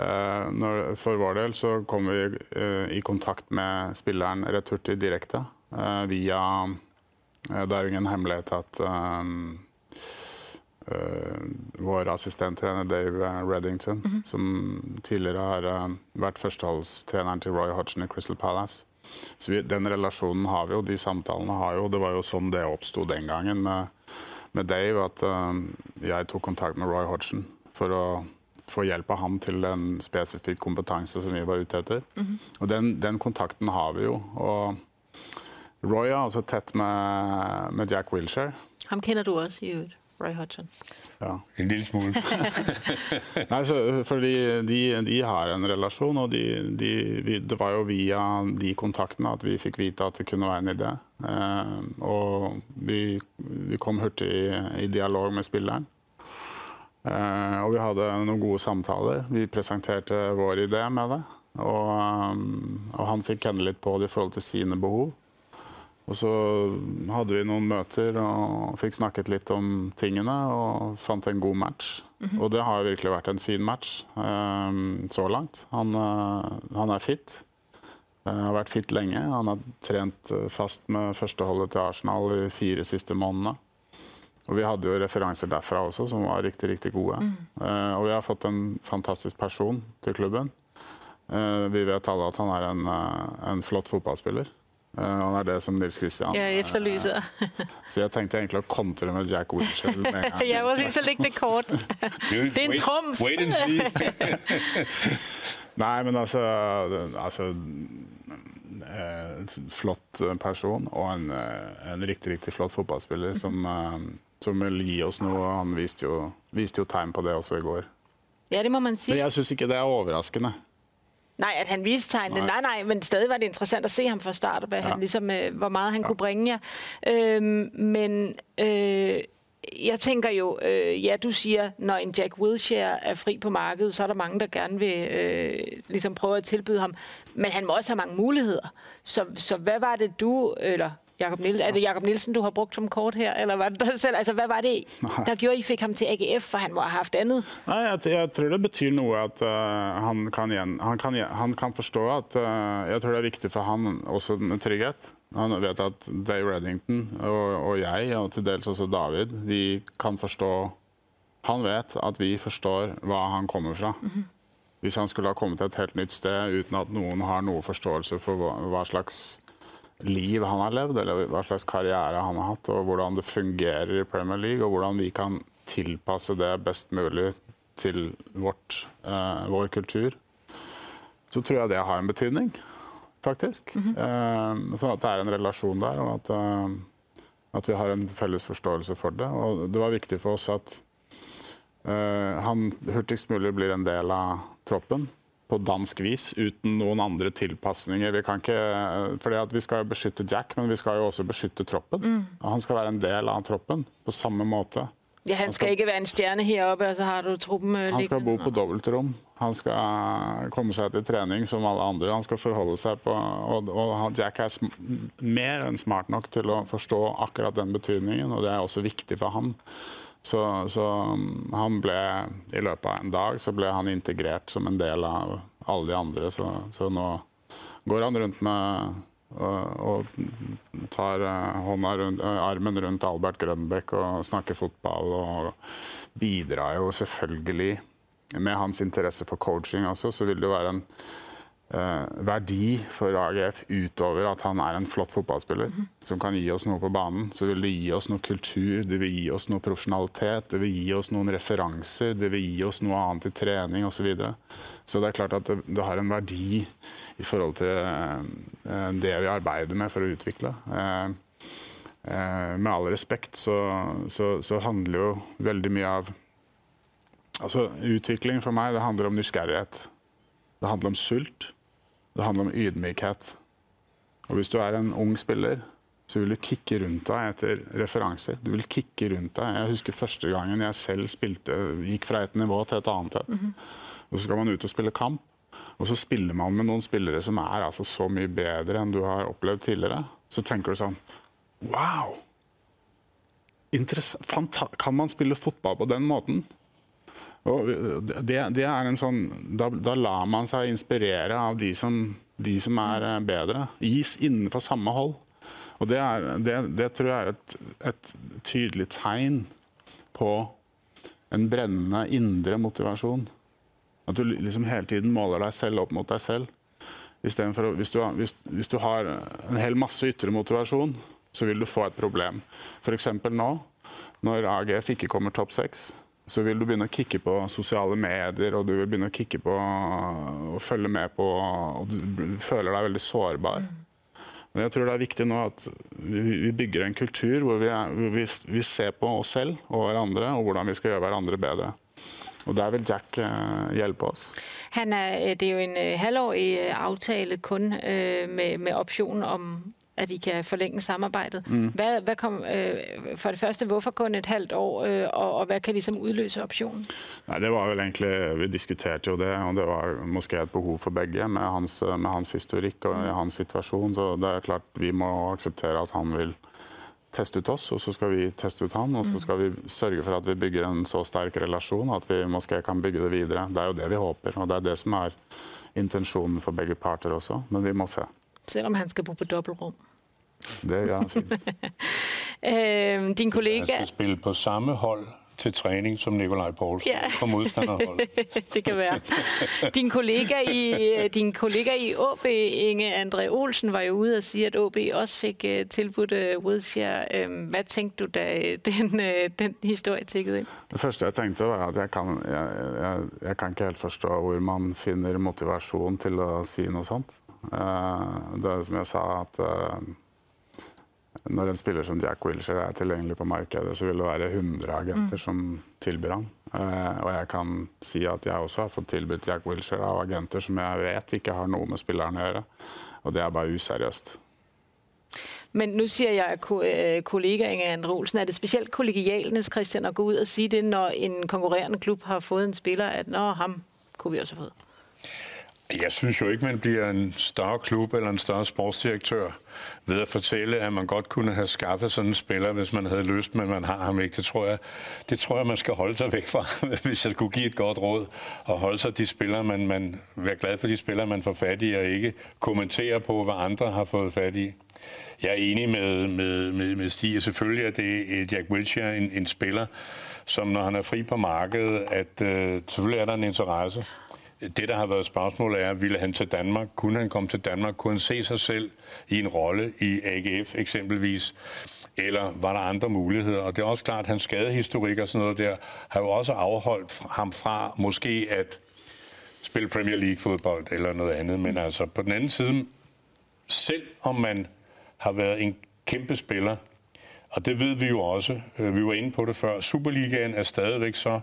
Eh, når, for vår del så kom vi eh, i kontakt med spilleren rett hurtig direkte via Det er jo ingen hemmelighet at vår assistenttrener Dave Reddington, mm -hmm. som tidligere har vært førsteholdstreneren til Roy Hodgson i Crystal Palace. Så vi, den relasjonen har vi jo, de samtalene har jo. Det var jo sånn det oppsto den gangen. med med Dave at uh, jeg tok kontakt med Roy Hodgson for å få hjelp av ham til en spesifikk kompetanse som vi var ute etter. Mm -hmm. Og den, den, kontakten har vi jo. Og Roy er også tett med, med Jack Wilshere. Ham kjenner du også, i øvrigt. Roy Hodgson. Ja. En lille smule. Nei, så, fordi de, de, har en relasjon, og de, de, vi, det var jo via de kontaktene at vi fikk vite at det kunne være en idé. Eh, og vi, vi, kom hurtig i, i dialog med spilleren. Eh, og vi hadde noen gode samtaler. Vi presenterte vår idé med det. Og, um, og han fikk kjenne litt på det i forhold til sine behov. Og så hadde vi noen møter og fikk snakket litt om tingene og fant en god match. Mm -hmm. Og det har virkelig vært en fin match um, så langt. Han, uh, han er fit. Uh, har vært fit lenge. Han har trent fast med førsteholdet til Arsenal i fire siste månedene. Og vi hadde jo referanser derfra også som var riktig, riktig gode. Mm. Uh, og vi har fått en fantastisk person til klubben. vi vet alle at han er en, en flott fotballspiller. Eh, han er det som Nils Kristian Jeg efterlyser. så jeg tenkte egentlig å kontre med Jack Winchell. jeg var så litt det kort. Din er en trumf! Wait and see. Nei, men altså, altså eh, Flott person og en, eh, en, riktig riktig flott fotballspiller som, som vil gi oss noe. Han viste jo, viste jo tegn på det også i går. Ja, det må man si. Men jeg syns ikke det er overraskende. Nej, at han viste tegnene. Nej. Nej. nej, men stadig var det interessant at se ham fra start, hvad ja. han ligesom, øh, hvor meget han ja. kunne bringe jer. Øhm, men øh, jeg tænker jo, øh, ja, du siger, når en Jack Wilshere er fri på markedet, så er der mange, der gerne vil øh, ligesom prøve at tilbyde ham. Men han må også have mange muligheder. Så, så hvad var det du, eller Jakob Nielsen, er det Jakob Nielsen, du har brugt som kort her, eller var det selv? Altså, hvad var det, der gjorde, I fik ham til AGF, for han må have haft andet? Nei, jeg, jeg tror det betyr noe at uh, han, kan igjen, han, kan, han kan forstå at uh, Jeg tror det er viktig for han også med trygghet. Han vet at Dave Reddington og, og jeg, og til dels også David, vi kan forstå Han vet at vi forstår hva han kommer fra. Hvis han skulle ha kommet til et helt nytt sted uten at noen har noe forståelse for hva, hva slags liv han har levd, eller hva slags karriere han har hatt, og hvordan det fungerer i Premier League, og hvordan vi kan tilpasse det best mulig til vårt, eh, vår kultur, så tror jeg det har en betydning, faktisk. eh, sånn at det er en relasjon der, og at, eh, at vi har en felles forståelse for det. Og det var viktig for oss at eh, han hurtigst mulig blir en del av troppen på dansk vis, uten noen andre tilpasninger. Vi, kan ikke, fordi at vi skal beskytte Jack, men vi skal jo også beskytte troppen. Og Han skal være en del av troppen på samme måte. Ja, han skal ikke være en stjerne heroppe, og så har du troppen øh, Han skal bo på dobbeltrom. Han skal komme seg til trening som alle andre. Han skal forholde seg på Og, og Jack er mer enn smart nok til å forstå akkurat den betydningen, og det er også viktig for han. Så, så um, han ble I løpet av en dag så ble han integrert som en del av alle de andre. Så, så nå går han rundt med og, og tar hånda rundt, eh, armen rundt Albert Grønbæk og snakker fotball. Og bidrar jo selvfølgelig med hans interesse for coaching også, så vil det jo være en verdi for AGF utover at han er en flott fotballspiller som kan gi oss noe på banen. Så vil det gi oss noe kultur, det vil gi oss noe profesjonalitet, det vil gi oss noen referanser, det vil gi oss noe annet i trening osv. Så, videre. så det er klart at det, det har en verdi i forhold til eh, det vi arbeider med for å utvikle. Eh, eh, med all respekt så, så, så handler jo veldig mye av Altså, Utvikling for meg det handler om nysgjerrighet. Det handler om sult. Det handler om ydmykhet. Og hvis du er en ung spiller, så vil du kikke rundt deg etter referanser. Du vil kikke rundt deg. Jeg husker første gangen jeg selv spilte, gikk fra et nivå til et annet. et. Og så skal man ut og spille kamp. Og så spiller man med noen spillere som er altså så mye bedre enn du har opplevd tidligere. Så tenker du sånn Wow! Kan man spille fotball på den måten? Og det, det sånn, da, da lar man seg inspirere av de som, de som er eh, bedre. Is innenfor samme hold. Og det, er, det, det tror jeg er et, et tydelig tegn på en brennende indre motivasjon. At du liksom hele tiden måler deg selv opp mot deg selv. For hvis, du, hvis, hvis du har en hel masse ytre motivasjon, så vil du få et problem. F.eks. nå, når AGF ikke kommer topp seks, så vil du begynne å kikke på sosiale medier, og du vil begynne å kikke på og følge med på Og du føler deg veldig sårbar. Men jeg tror det er viktig nå at vi, bygger en kultur hvor, vi, er, hvor vi, ser på oss selv og hverandre, og hvordan vi skal gjøre hverandre bedre. Og der vil Jack eh, hjelpe oss. Han er, det er jo en øh, halvårig avtale kun med, med opsjon om at I kan forlenge samarbeidet. Mm. Hvad, hvad kom, øh, for det første, hvorfor kun et halvt år, øh, og, og hva kan liksom utløse opsjonen? Nei, det var vel egentlig, Vi diskuterte jo det, og det var kanskje et behov for begge med hans, med hans historikk og mm. hans situasjon. Så det er klart vi må akseptere at han vil teste ut oss, og så skal vi teste ut han. Og så skal vi sørge for at vi bygger en så sterk relasjon at vi måske kan bygge det videre. Det er jo det vi håper, og det er det som er intensjonen for begge parter også. Men vi må se. Selv om han skal bo på dobbeltrum. Det gjør han fint. Øh, din Han kollega... skal spille på samme hold til trening som Nikolaj Poulsen Ja. på modstanderholdet. det kan være. Din kollega i, din kollega i AB, Inge André Olsen, var jo ude og sige, at AB også fikk uh, tilbudt uh, Wilshere. Um, hvad du, da øh, den, den historien tikket inn? Det første jeg tenkte, var at jeg kan, jeg, jeg, jeg kan ikke helt forstå hvor man finner motivasjon til å si noe sånt. Eh, det er som jeg sa, at når en spiller som Jack Wilshere er tilgjengelig på markedet, så vil det være 100 agenter mm. som tilbyr ham. Uh, og jeg kan si at jeg også har fått tilbudt Jack Wilshere av agenter som jeg vet ikke har noe med spilleren å gjøre. Og det er bare useriøst. Men nå sier jeg øh, kollega Inge Andre Olsen, er det spesielt kollegialenes Christian, å gå ut og si det, når en konkurrerende klub har fått en spiller, at nå, ham kunne vi også fået? Jeg synes jo ikke, man blir en større klub eller en større sportsdirektør ved at fortelle at man godt kunne ha skaffet sånn en spiller, hvis man hadde lyst, men man har ham ikke. Det tror jeg, det tror jeg man skal holde seg væk fra, hvis jeg skulle gi et godt råd. Og holde seg de spillere, man, man være glad for de spillere, man får fat i, og ikke kommentere på, hva andre har fått fat i. Jeg er enig med, med, med, med Stig. Selvfølgelig er det Jack Wilshere en, en spiller, som når han er fri på markedet, at uh, selvfølgelig er der en interesse. Det, der har været spørgsmålet er, ville han til Danmark? Kunne han komme til Danmark? Kunne han se sig selv i en rolle i AGF eksempelvis? Eller var der andre muligheder? Og det er også klart, at hans skadehistorik og sådan noget der, har jo også afholdt ham fra måske at spille Premier League-fodbold eller noget andet. Men altså på den anden side, selv om man har været en kæmpe spiller, og det ved vi jo også, øh, vi var inde på det før, Superligaen er stadigvæk så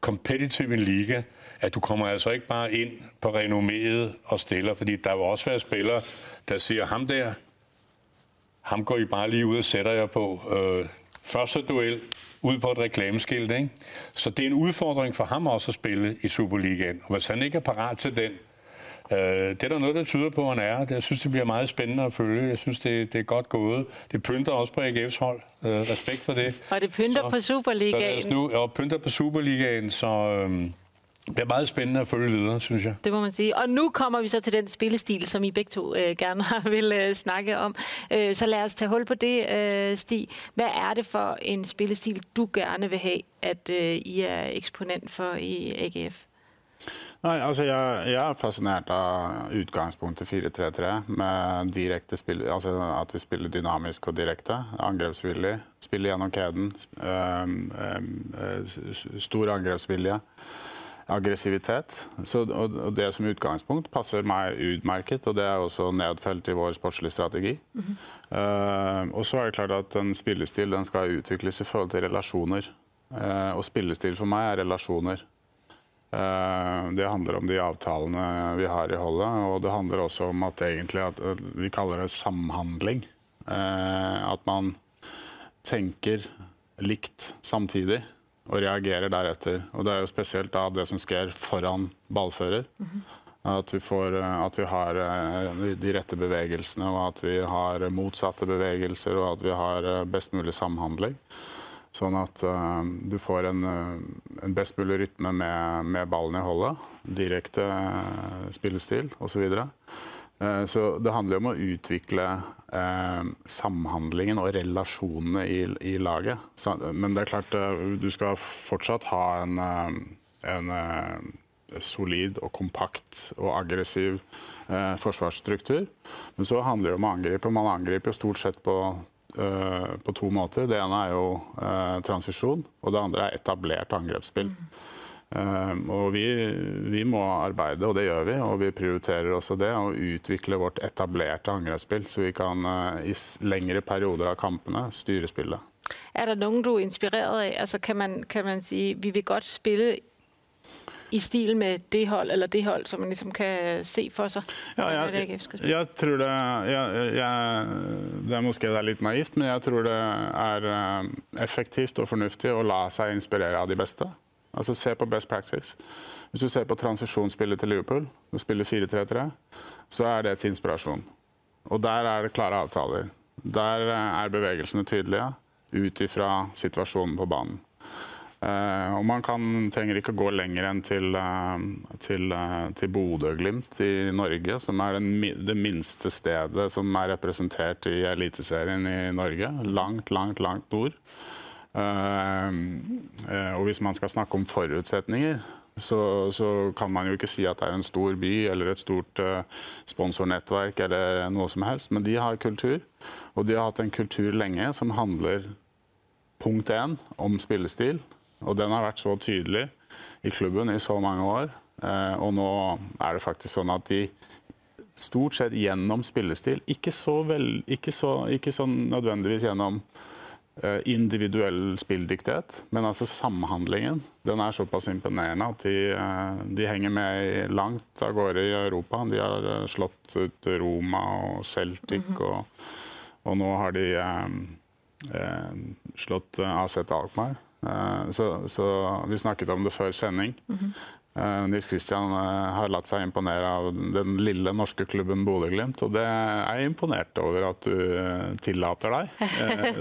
kompetitiv en liga, at du kommer altså ikke bare ind på renomméet og stiller, fordi der vil også være spillere, der siger, ham der, ham går I bare lige ud og sætter jer på. Øh, første duel, ud på et reklameskilt. Ikke? Så det er en udfordring for ham også at spille i Superligaen. Og hvis han ikke er parat til den, øh, det er der noget, der tyder på, at han er. Jeg synes, det bliver meget spændende at følge. Jeg synes, det, det er godt gået. Det pynter også på AGF's hold. Øh, respekt for det. Og det pynter så, på Superligaen. Så nu, og pynter på Superligaen, så... Øh, det er meget spændende at følge videre, synes jeg. Det må man sige. Og nu kommer vi så til den spillestil, som I begge to øh, gerne vil øh, snakke om. Øh, så lad os tage hul på det, øh, Stig. Hvad er det for en spillestil, du gerne vil have, at øh, I er eksponent for i AGF? Nei, altså jeg, jeg er fascinert av utgangspunktet 4-3-3 med direkte spill, altså at vi spiller dynamisk og direkte, angrepsvillig, spiller gjennom kæden, øh, øh, stor angrepsvilje aggressivitet. Så, og, og, det som utgangspunkt passer meg utmerket, og det er også nedfelt i vår sportslige strategi. Mm -hmm. uh, og så er det klart at en spillestil den skal utvikles i forhold til relasjoner. Uh, og spillestil for meg er relasjoner. Uh, det handler om de avtalene vi har i holdet, og det handler også om at at, at vi kaller det samhandling. at man tenker likt samtidig og reagerer deretter. Og det er jo spesielt da det som skjer foran ballfører. Mm -hmm. At vi, får, at vi har eh, de rette bevegelsene, og at vi har motsatte bevegelser, og at vi har eh, best mulig samhandling. Sånn at uh, du får en, en, best mulig rytme med, med ballen i holdet. Direkte spillestil osv. Og, så det handler om å utvikle eh, samhandlingen og relasjonene i, i, laget. Men det er klart, eh, du skal fortsatt ha en, en solid og kompakt og aggressiv eh, forsvarsstruktur. Men så handler det om å angripe. Man angriper jo stort sett på, eh, på to måter. Det ene er jo eh, transisjon, og det andre er etablert angrepsspill. Mm. Ehm, og vi, vi, må arbeide, og det gjør vi, og vi prioriterer også det, å utvikle vårt etablerte angrepsspill, så vi kan eh, i lengre perioder av kampene styre spillet. Er det noen du er inspireret av? Altså, kan, man, kan man si vi vil godt spille i stil med det hold eller det hold, som man liksom kan se for seg? Ja, jeg, jeg, jeg, tror det jeg, Det er måske det er litt naivt, men jeg tror det er eh, effektivt og fornuftig å la seg inspirere av de beste. Altså Se på best practice. Hvis du ser på transisjonsspillet til Liverpool, du spiller 4-3-3, så er det til inspirasjon. Og der er det klare avtaler. Der er bevegelsene tydelige ut ifra situasjonen på banen. Uh, og Man kan, trenger ikke å gå lenger enn til, uh, til, uh, til Bodø-Glimt i Norge, som er den, det minste stedet som er representert i Eliteserien i Norge. Langt, langt, langt nord. Eh, eh, og hvis man skal snakke om forutsetninger, så, så, kan man jo ikke si at det er en stor by eller et stort uh, sponsornettverk eller noe som helst, men de har kultur. Og de har hatt en kultur lenge som handler punkt én om spillestil. Og den har vært så tydelig i klubben i så mange år. Og nå er det faktisk sånn at de stort sett gjennom spillestil. Ikke så, vel, ikke så, ikke så nødvendigvis gjennom individuell spilldyktighet, men altså samhandlingen. Den er såpass imponerende at de, uh, de henger med langt av gårde i Europa. De har uh, slått ut Roma og Celtic, mm -hmm. og, og, nå har de slått AZ Alkmaar. Så, så, vi snakket om det før sending. Mm -hmm. Uh, Nils Kristian uh, har latt seg imponere av den lille norske klubben Bodø-Glimt. Og det er jeg imponert over at du uh, tillater deg,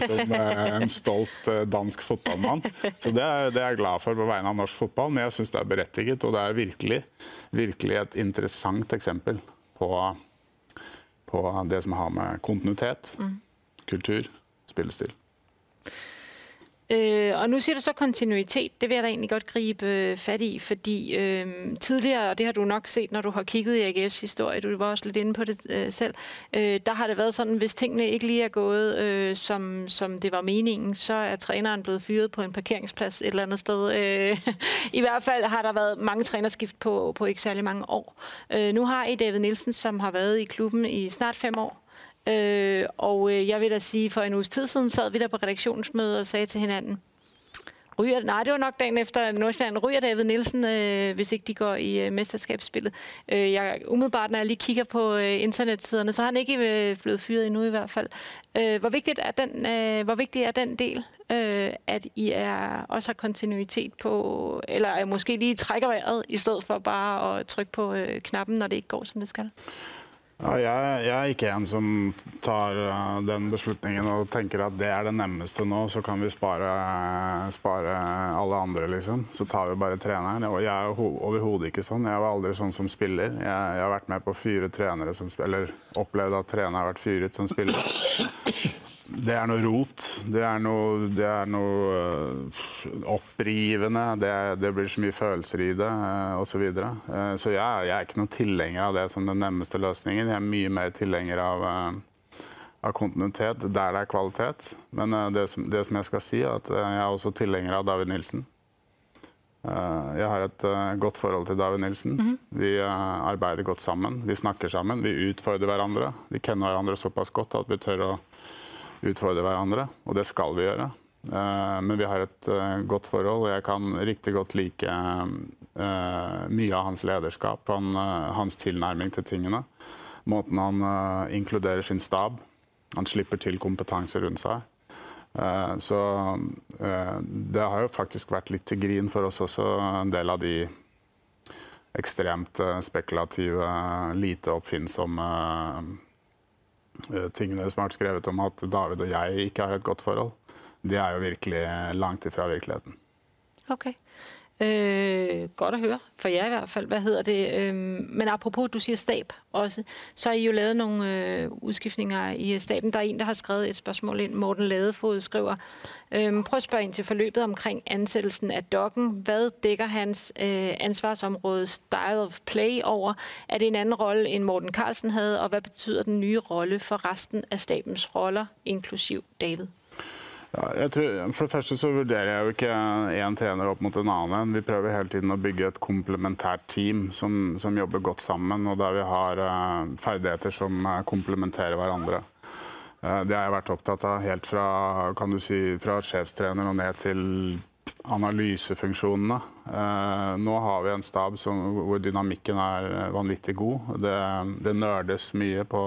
som en stolt dansk fotballmann. Så det er, det er, jeg glad for på vegne av norsk fotball, men jeg syns det er berettiget. Og det er virkelig, virkelig et interessant eksempel på, på, det som har med kontinuitet, mm. kultur, spillestil. Øh, og nu siger du så kontinuitet. Det vil jeg da egentlig godt gribe øh, fat i, fordi øh, tidligere, og det har du nok set, når du har kigget i AGF's historie, du var også lidt inde på det øh, selv, øh, der har det været sådan, hvis tingene ikke lige er gået, øh, som, som det var meningen, så er træneren blevet fyret på en parkeringsplads et eller andet sted. Øh, I hvert fald har der været mange trænerskift på, på ikke særlig mange år. Øh, nu har I David Nielsen, som har været i klubben i snart fem år. Øh, og øh, jeg vil da sige, for en uges tid siden sad vi der på redaktionsmødet og sagde til hinanden, ryger, nej, det var nok dagen efter Nordsjælland, ryger David Nielsen, øh, hvis ikke de går i øh, mesterskabsspillet. Øh, jeg, umiddelbart, når jeg lige kigger på øh, internetsiderne, så har han ikke øh, blevet fyret endnu i hvert fald. Øh, hvor, vigtigt er den, øh, hvor vigtig er den del, øh, at I er, også har kontinuitet på, eller måske lige trækker vejret, i stedet for bare at trykke på øh, knappen, når det ikke går, som det skal? Ja, jeg, jeg, er ikke en som tar uh, den beslutningen og tenker at det er det nemmeste nå, så kan vi spare, spare alle andre, liksom. Så tar vi bare treneren. Og jeg er overhodet ikke sånn. Jeg var aldri sånn som spiller. Jeg, jeg har vært med på fire trenere som spiller, eller opplevd at trenere har vært fyret som spiller det er noe rot. Det er noe, det er noe uh, opprivende. Det, det, blir så mye følelser i det, uh, osv. Så, videre. uh, så jeg, jeg, er ikke noen tilhenger av det som den nærmeste løsningen. Jeg er mye mer tilhenger av, av kontinuitet der det er kvalitet. Men det som, det, som, jeg skal si, er at jeg er også tilhenger av David Nilsen. Jeg har et godt forhold til David Nilsen. Mm -hmm. Vi arbeider godt sammen. Vi snakker sammen. Vi utfordrer hverandre. Vi kjenner hverandre såpass godt at vi tør å utfordre hverandre, og det skal vi gjøre. Eh, men vi har et eh, godt forhold, og jeg kan riktig godt like eh, mye av hans lederskap, hans tilnærming til tingene. Måten han inkluderer sin stab. Han slipper til kompetanse rundt seg. Så det har jo faktisk vært litt til grin for oss også, en del av de ekstremt spekulative, lite oppfinnsomme tingene som har vært skrevet om at David og jeg ikke har et godt forhold, det er jo virkelig langt ifra virkeligheten. Okay. Øh, godt at høre, for jer i hvert fald. Hvad hedder det? Men apropos, du siger stab også, så har I jo lavet nogle øh, udskiftninger i staben. Der er en, der har skrevet et spørgsmål ind. Morten Ladefod skriver, øh, prøv at spørge ind til forløbet omkring ansættelsen af Dokken. Hvad dækker hans øh, ansvarsområde style of play over? Er det en anden rolle, end Morten Carlsen havde? Og hvad betyder den nye rolle for resten af stabens roller, inklusiv David? Ja, tror, for det første så vurderer jeg jo ikke én trener opp mot en annen. Vi prøver hele tiden å bygge et komplementært team som, som jobber godt sammen, og der vi har uh, ferdigheter som uh, komplementerer hverandre. Uh, det har jeg vært opptatt av helt fra, kan du si, fra sjefstrener og ned til analysefunksjonene. nå har vi en stab som, hvor dynamikken er vanvittig god. Det, det nerdes mye på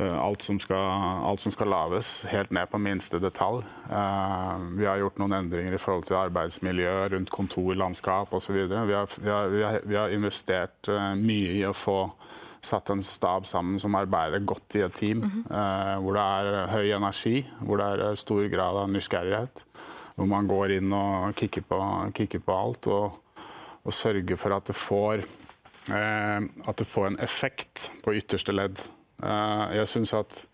Eh, alt som, skal, alt som skal laves, helt ned på minste detalj. Eh, vi har gjort noen endringer i forhold til arbeidsmiljø rundt kontorlandskap osv. Vi, har, vi, vi har investert eh, mye i å få satt en stab sammen som arbeider godt i et team. Mm -hmm. Hvor det er høy energi, hvor det er stor grad av nysgjerrighet. Hvor man går inn og kikker på, kikker på alt og, og, sørger for at det får at det får en effekt på ytterste ledd. Eh, jeg syns at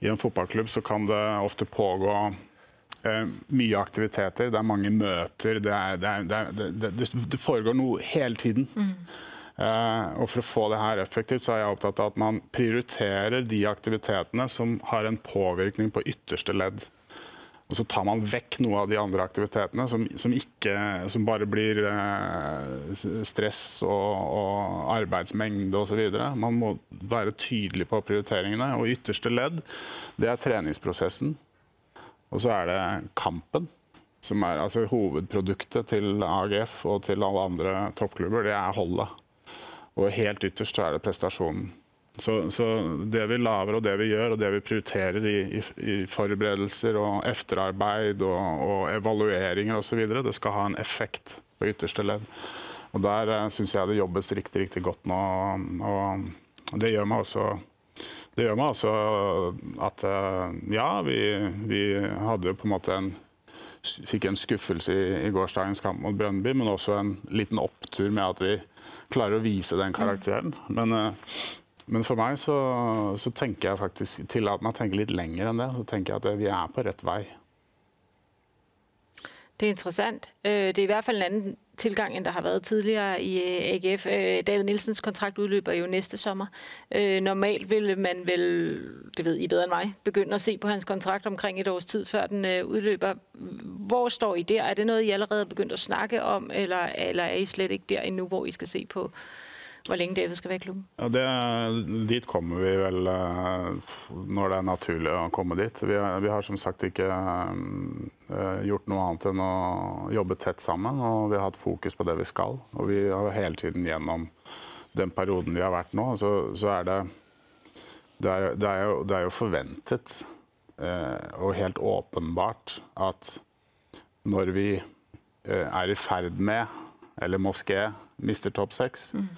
i en fotballklubb så kan det ofte pågå eh, mye aktiviteter. Det er mange møter. Det, er, det, er, det, det foregår noe hele tiden. Mm. Uh, og For å få det her effektivt så er jeg opptatt av at man prioriterer de aktivitetene som har en påvirkning på ytterste ledd. Og så tar man vekk noe av de andre aktivitetene som, som, ikke, som bare blir eh, stress og, og arbeidsmengde osv. Man må være tydelig på prioriteringene. Og ytterste ledd, det er treningsprosessen. Og så er det kampen. Som er altså hovedproduktet til AGF og til alle andre toppklubber. Det er holdet. Og helt ytterst så er det prestasjonen. Så, så, det vi lager og det vi gjør og det vi prioriterer i, i, i forberedelser og efterarbeid og, og evalueringer osv., det skal ha en effekt på ytterste ledd. Og Der uh, syns jeg det jobbes riktig riktig godt nå. Og det gjør meg også det gjør meg også at uh, ja, vi, vi hadde på en måte en fikk en skuffelse i, i gårsdagens kamp mot Brøndby, men også en liten opptur med at vi klarer å vise den karakteren. Men uh, men for meg så, så tenker jeg faktisk Tillat meg å tenke litt lenger enn det. Så tenker jeg at vi er på rett vei. Det er interessant. Øh, det er i hvert fall en annen tilgang end der har vært tidligere i øh, AGF. Øh, David Nielsens kontrakt udløber jo næste sommer. Normalt vil man vel, det ved I bedre end meg, begynne å se på hans kontrakt omkring et års tid før den udløber. Hvor står I der? Er det noe I allerede har begynt å snakke om, eller, eller er I slett ikke der endnu, hvor I skal se på hvor lenge dere skal være i klubben? Ja, det, dit kommer vi vel uh, når det er naturlig å komme dit. Vi, vi har som sagt ikke uh, gjort noe annet enn å jobbe tett sammen. Og vi har hatt fokus på det vi skal. Og vi har hele tiden gjennom den perioden vi har vært nå, så, så er det det er, det, er jo, det er, jo, forventet eh, og helt åpenbart at når vi er i ferd med, eller moské, mister topp seks, mm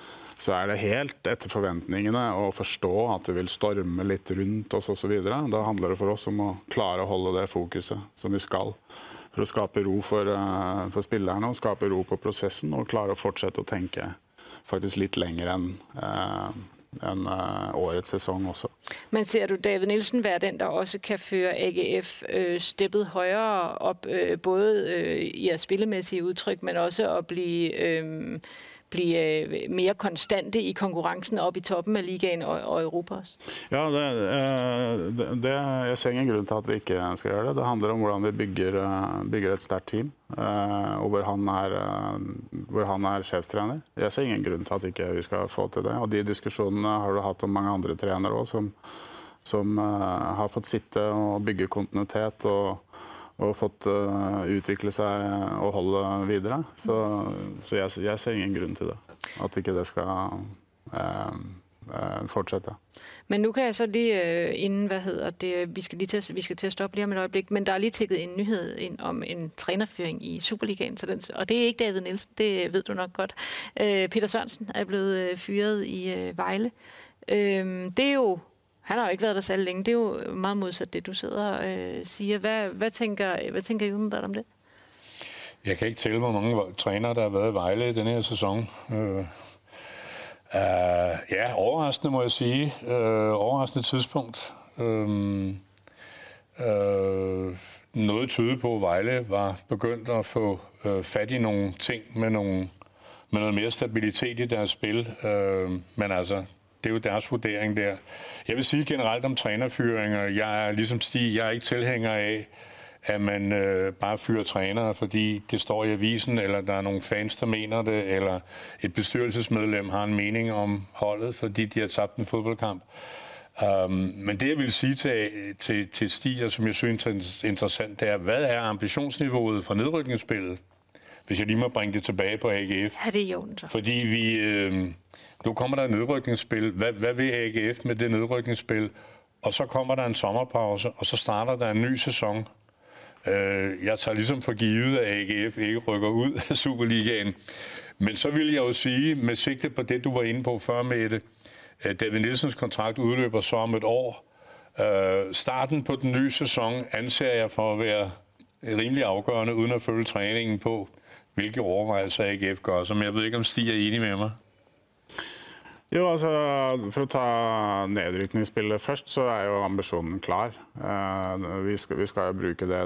så er det helt etter forventningene å forstå at det vil storme litt rundt oss osv. Da handler det for oss om å klare å holde det fokuset som vi skal. For å skape ro for, uh, for spillerne og skape ro på prosessen og klare å fortsette å tenke faktisk litt lenger enn enn uh, årets sesong også. Men ser du David Nilsen være den der også kan føre AGF øh, steppet høyere opp, øh, både øh, i spillemessige uttrykk, men også å bli øh, bli øh, mer konstante i konkurransen opp i toppen av ligaen og, og Europa også? Ja, det, det, det, jeg ser ingen grunn til at vi ikke skal gjøre det. Det handler om hvordan vi bygger, øh, bygger et sterkt team, øh, og hvor han, er, hvor han er sjefstrener. Jeg ser ingen grunn til at ikke vi skal få til det. Og de diskusjonene har du hatt om mange andre trenere òg, som, som har fått sitte og bygge kontinuitet. og og fått uh, utvikle seg og holde videre. Så, så jeg, jeg, ser ingen grunn til det. At ikke det skal uh, uh, fortsette. Men nå kan jeg så lige inden, hvad hedder det, vi skal, lige til, vi skal til at stoppe lige om et øjeblik, men der er lige tækket en nyhed ind om en trænerføring i Superligaen, så og det er ikke David Nielsen, det ved du nok godt. Peter Sørensen er blevet fyret i Vejle. Det er jo han har jo ikke vært der særlig lenge. Det er jo meget modsat det, du sidder og øh, siger. Hvad, hvad, tænker, hvad tænker I om det? Jeg kan ikke tælle, hvor mange trænere, der har været i Vejle i denne her sæson. Uh, ja, overraskende må jeg sige. Uh, overraskende tidspunkt. Uh, uh, noget tyder på, at Vejle var begyndt at få uh, fat i nogle ting med, nogle, med noget mere stabilitet i deres spil. Uh, men altså, det er jo deres vurdering der. Jeg vil sige generelt om trænerfyringer, jeg er ligesom Stig, jeg er ikke tilhænger af, at man øh, bare fyrer trænere, fordi det står i avisen, eller der er nogle fans, der mener det, eller et bestyrelsesmedlem har en mening om holdet, fordi de har tabt en fodboldkamp. Um, men det, jeg vil sige til, til, til Stig, og som jeg synes er interessant, det er, hvad er ambitionsniveauet for nedrykningsspillet? Hvis jeg lige må bringe det tilbage på AGF. Ja, det er jo Fordi vi... Øh, nu kommer der et nedrykningsspil. Hvad, hvad vil AGF med det nedrykningsspil? Og så kommer der en sommerpause, og så starter der en ny sæson. Øh, jeg tager ligesom for givet, at AGF ikke rykker ud af Superligaen. Men så vil jeg jo sige, med sigte på det, du var inde på før med det, David Nielsens kontrakt udløber så om et år. Øh, starten på den nye sæson anser jeg for at være rimelig afgørende, uden at følge træningen på, hvilke overvejelser AGF gør. Som jeg ved ikke, om Stig er enig med mig. Jo, altså For å ta nedrykningsspillet først, så er jo ambisjonen klar. Eh, vi skal, vi skal bruke det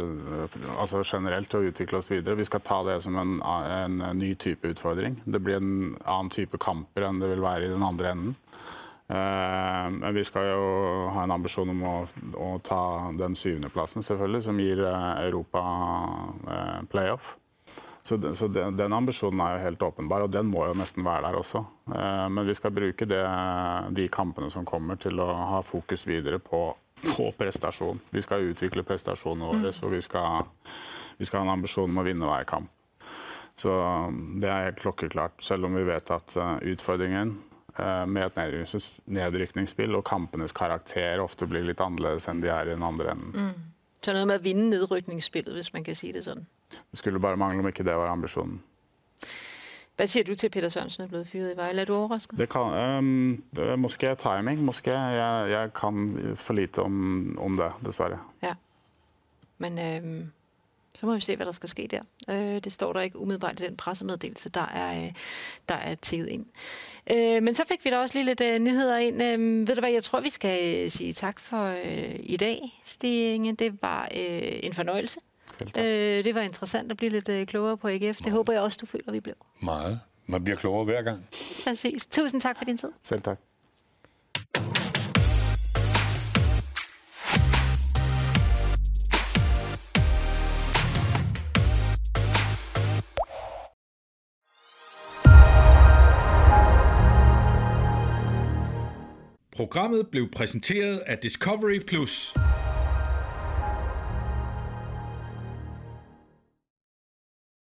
altså generelt til å utvikle oss videre. Vi skal ta det som en, en, ny type utfordring. Det blir en annen type kamper enn det vil være i den andre enden. Eh, men vi skal jo ha en ambisjon om å, å ta den syvendeplassen, selvfølgelig, som gir eh, Europa playoff. Så, den, så den, den, ambisjonen er jo helt åpenbar, og den må jo nesten være der også. Eh, men vi skal bruke det, de kampene som kommer, til å ha fokus videre på, på prestasjon. Vi skal utvikle prestasjonene våre, så vi skal, vi skal ha en ambisjon om å vinne hver kamp. Så det er helt klokkeklart, selv om vi vet at uh, utfordringen uh, med et nedrykningsspill og kampenes karakter ofte blir litt annerledes enn de er i den andre enden. Mm. Så noe med å vinne nedrykningsspillet, hvis man kan si det sånn? Det skulle bare mangle om ikke det var ambisjonen. Hva sier du til Peter Sørensen er blitt fyret i Vejle? Er du overrasket? Det kan, um, måske timing. Måske. Jeg, jeg, kan for lite om, om det, dessverre. Ja. Men um, så må vi se, hva der skal ske der. Uh, det står der ikke umiddelbart i den pressemeddelelse, der er, der er inn. Uh, men så fikk vi da også lige litt øh, nyheder inn. Øh, ved du hvad, jeg tror vi skal sige tak for i dag, Stig Det var en fornøjelse. Øh, det var interessant at blive lidt øh, klogere på AGF. Det håber jeg også, du føler, vi blev. Meget. Man bliver klogere hver gang. Præcis. Tusind tak for din tid. Selv tak. Programmet blev præsenteret af Discovery.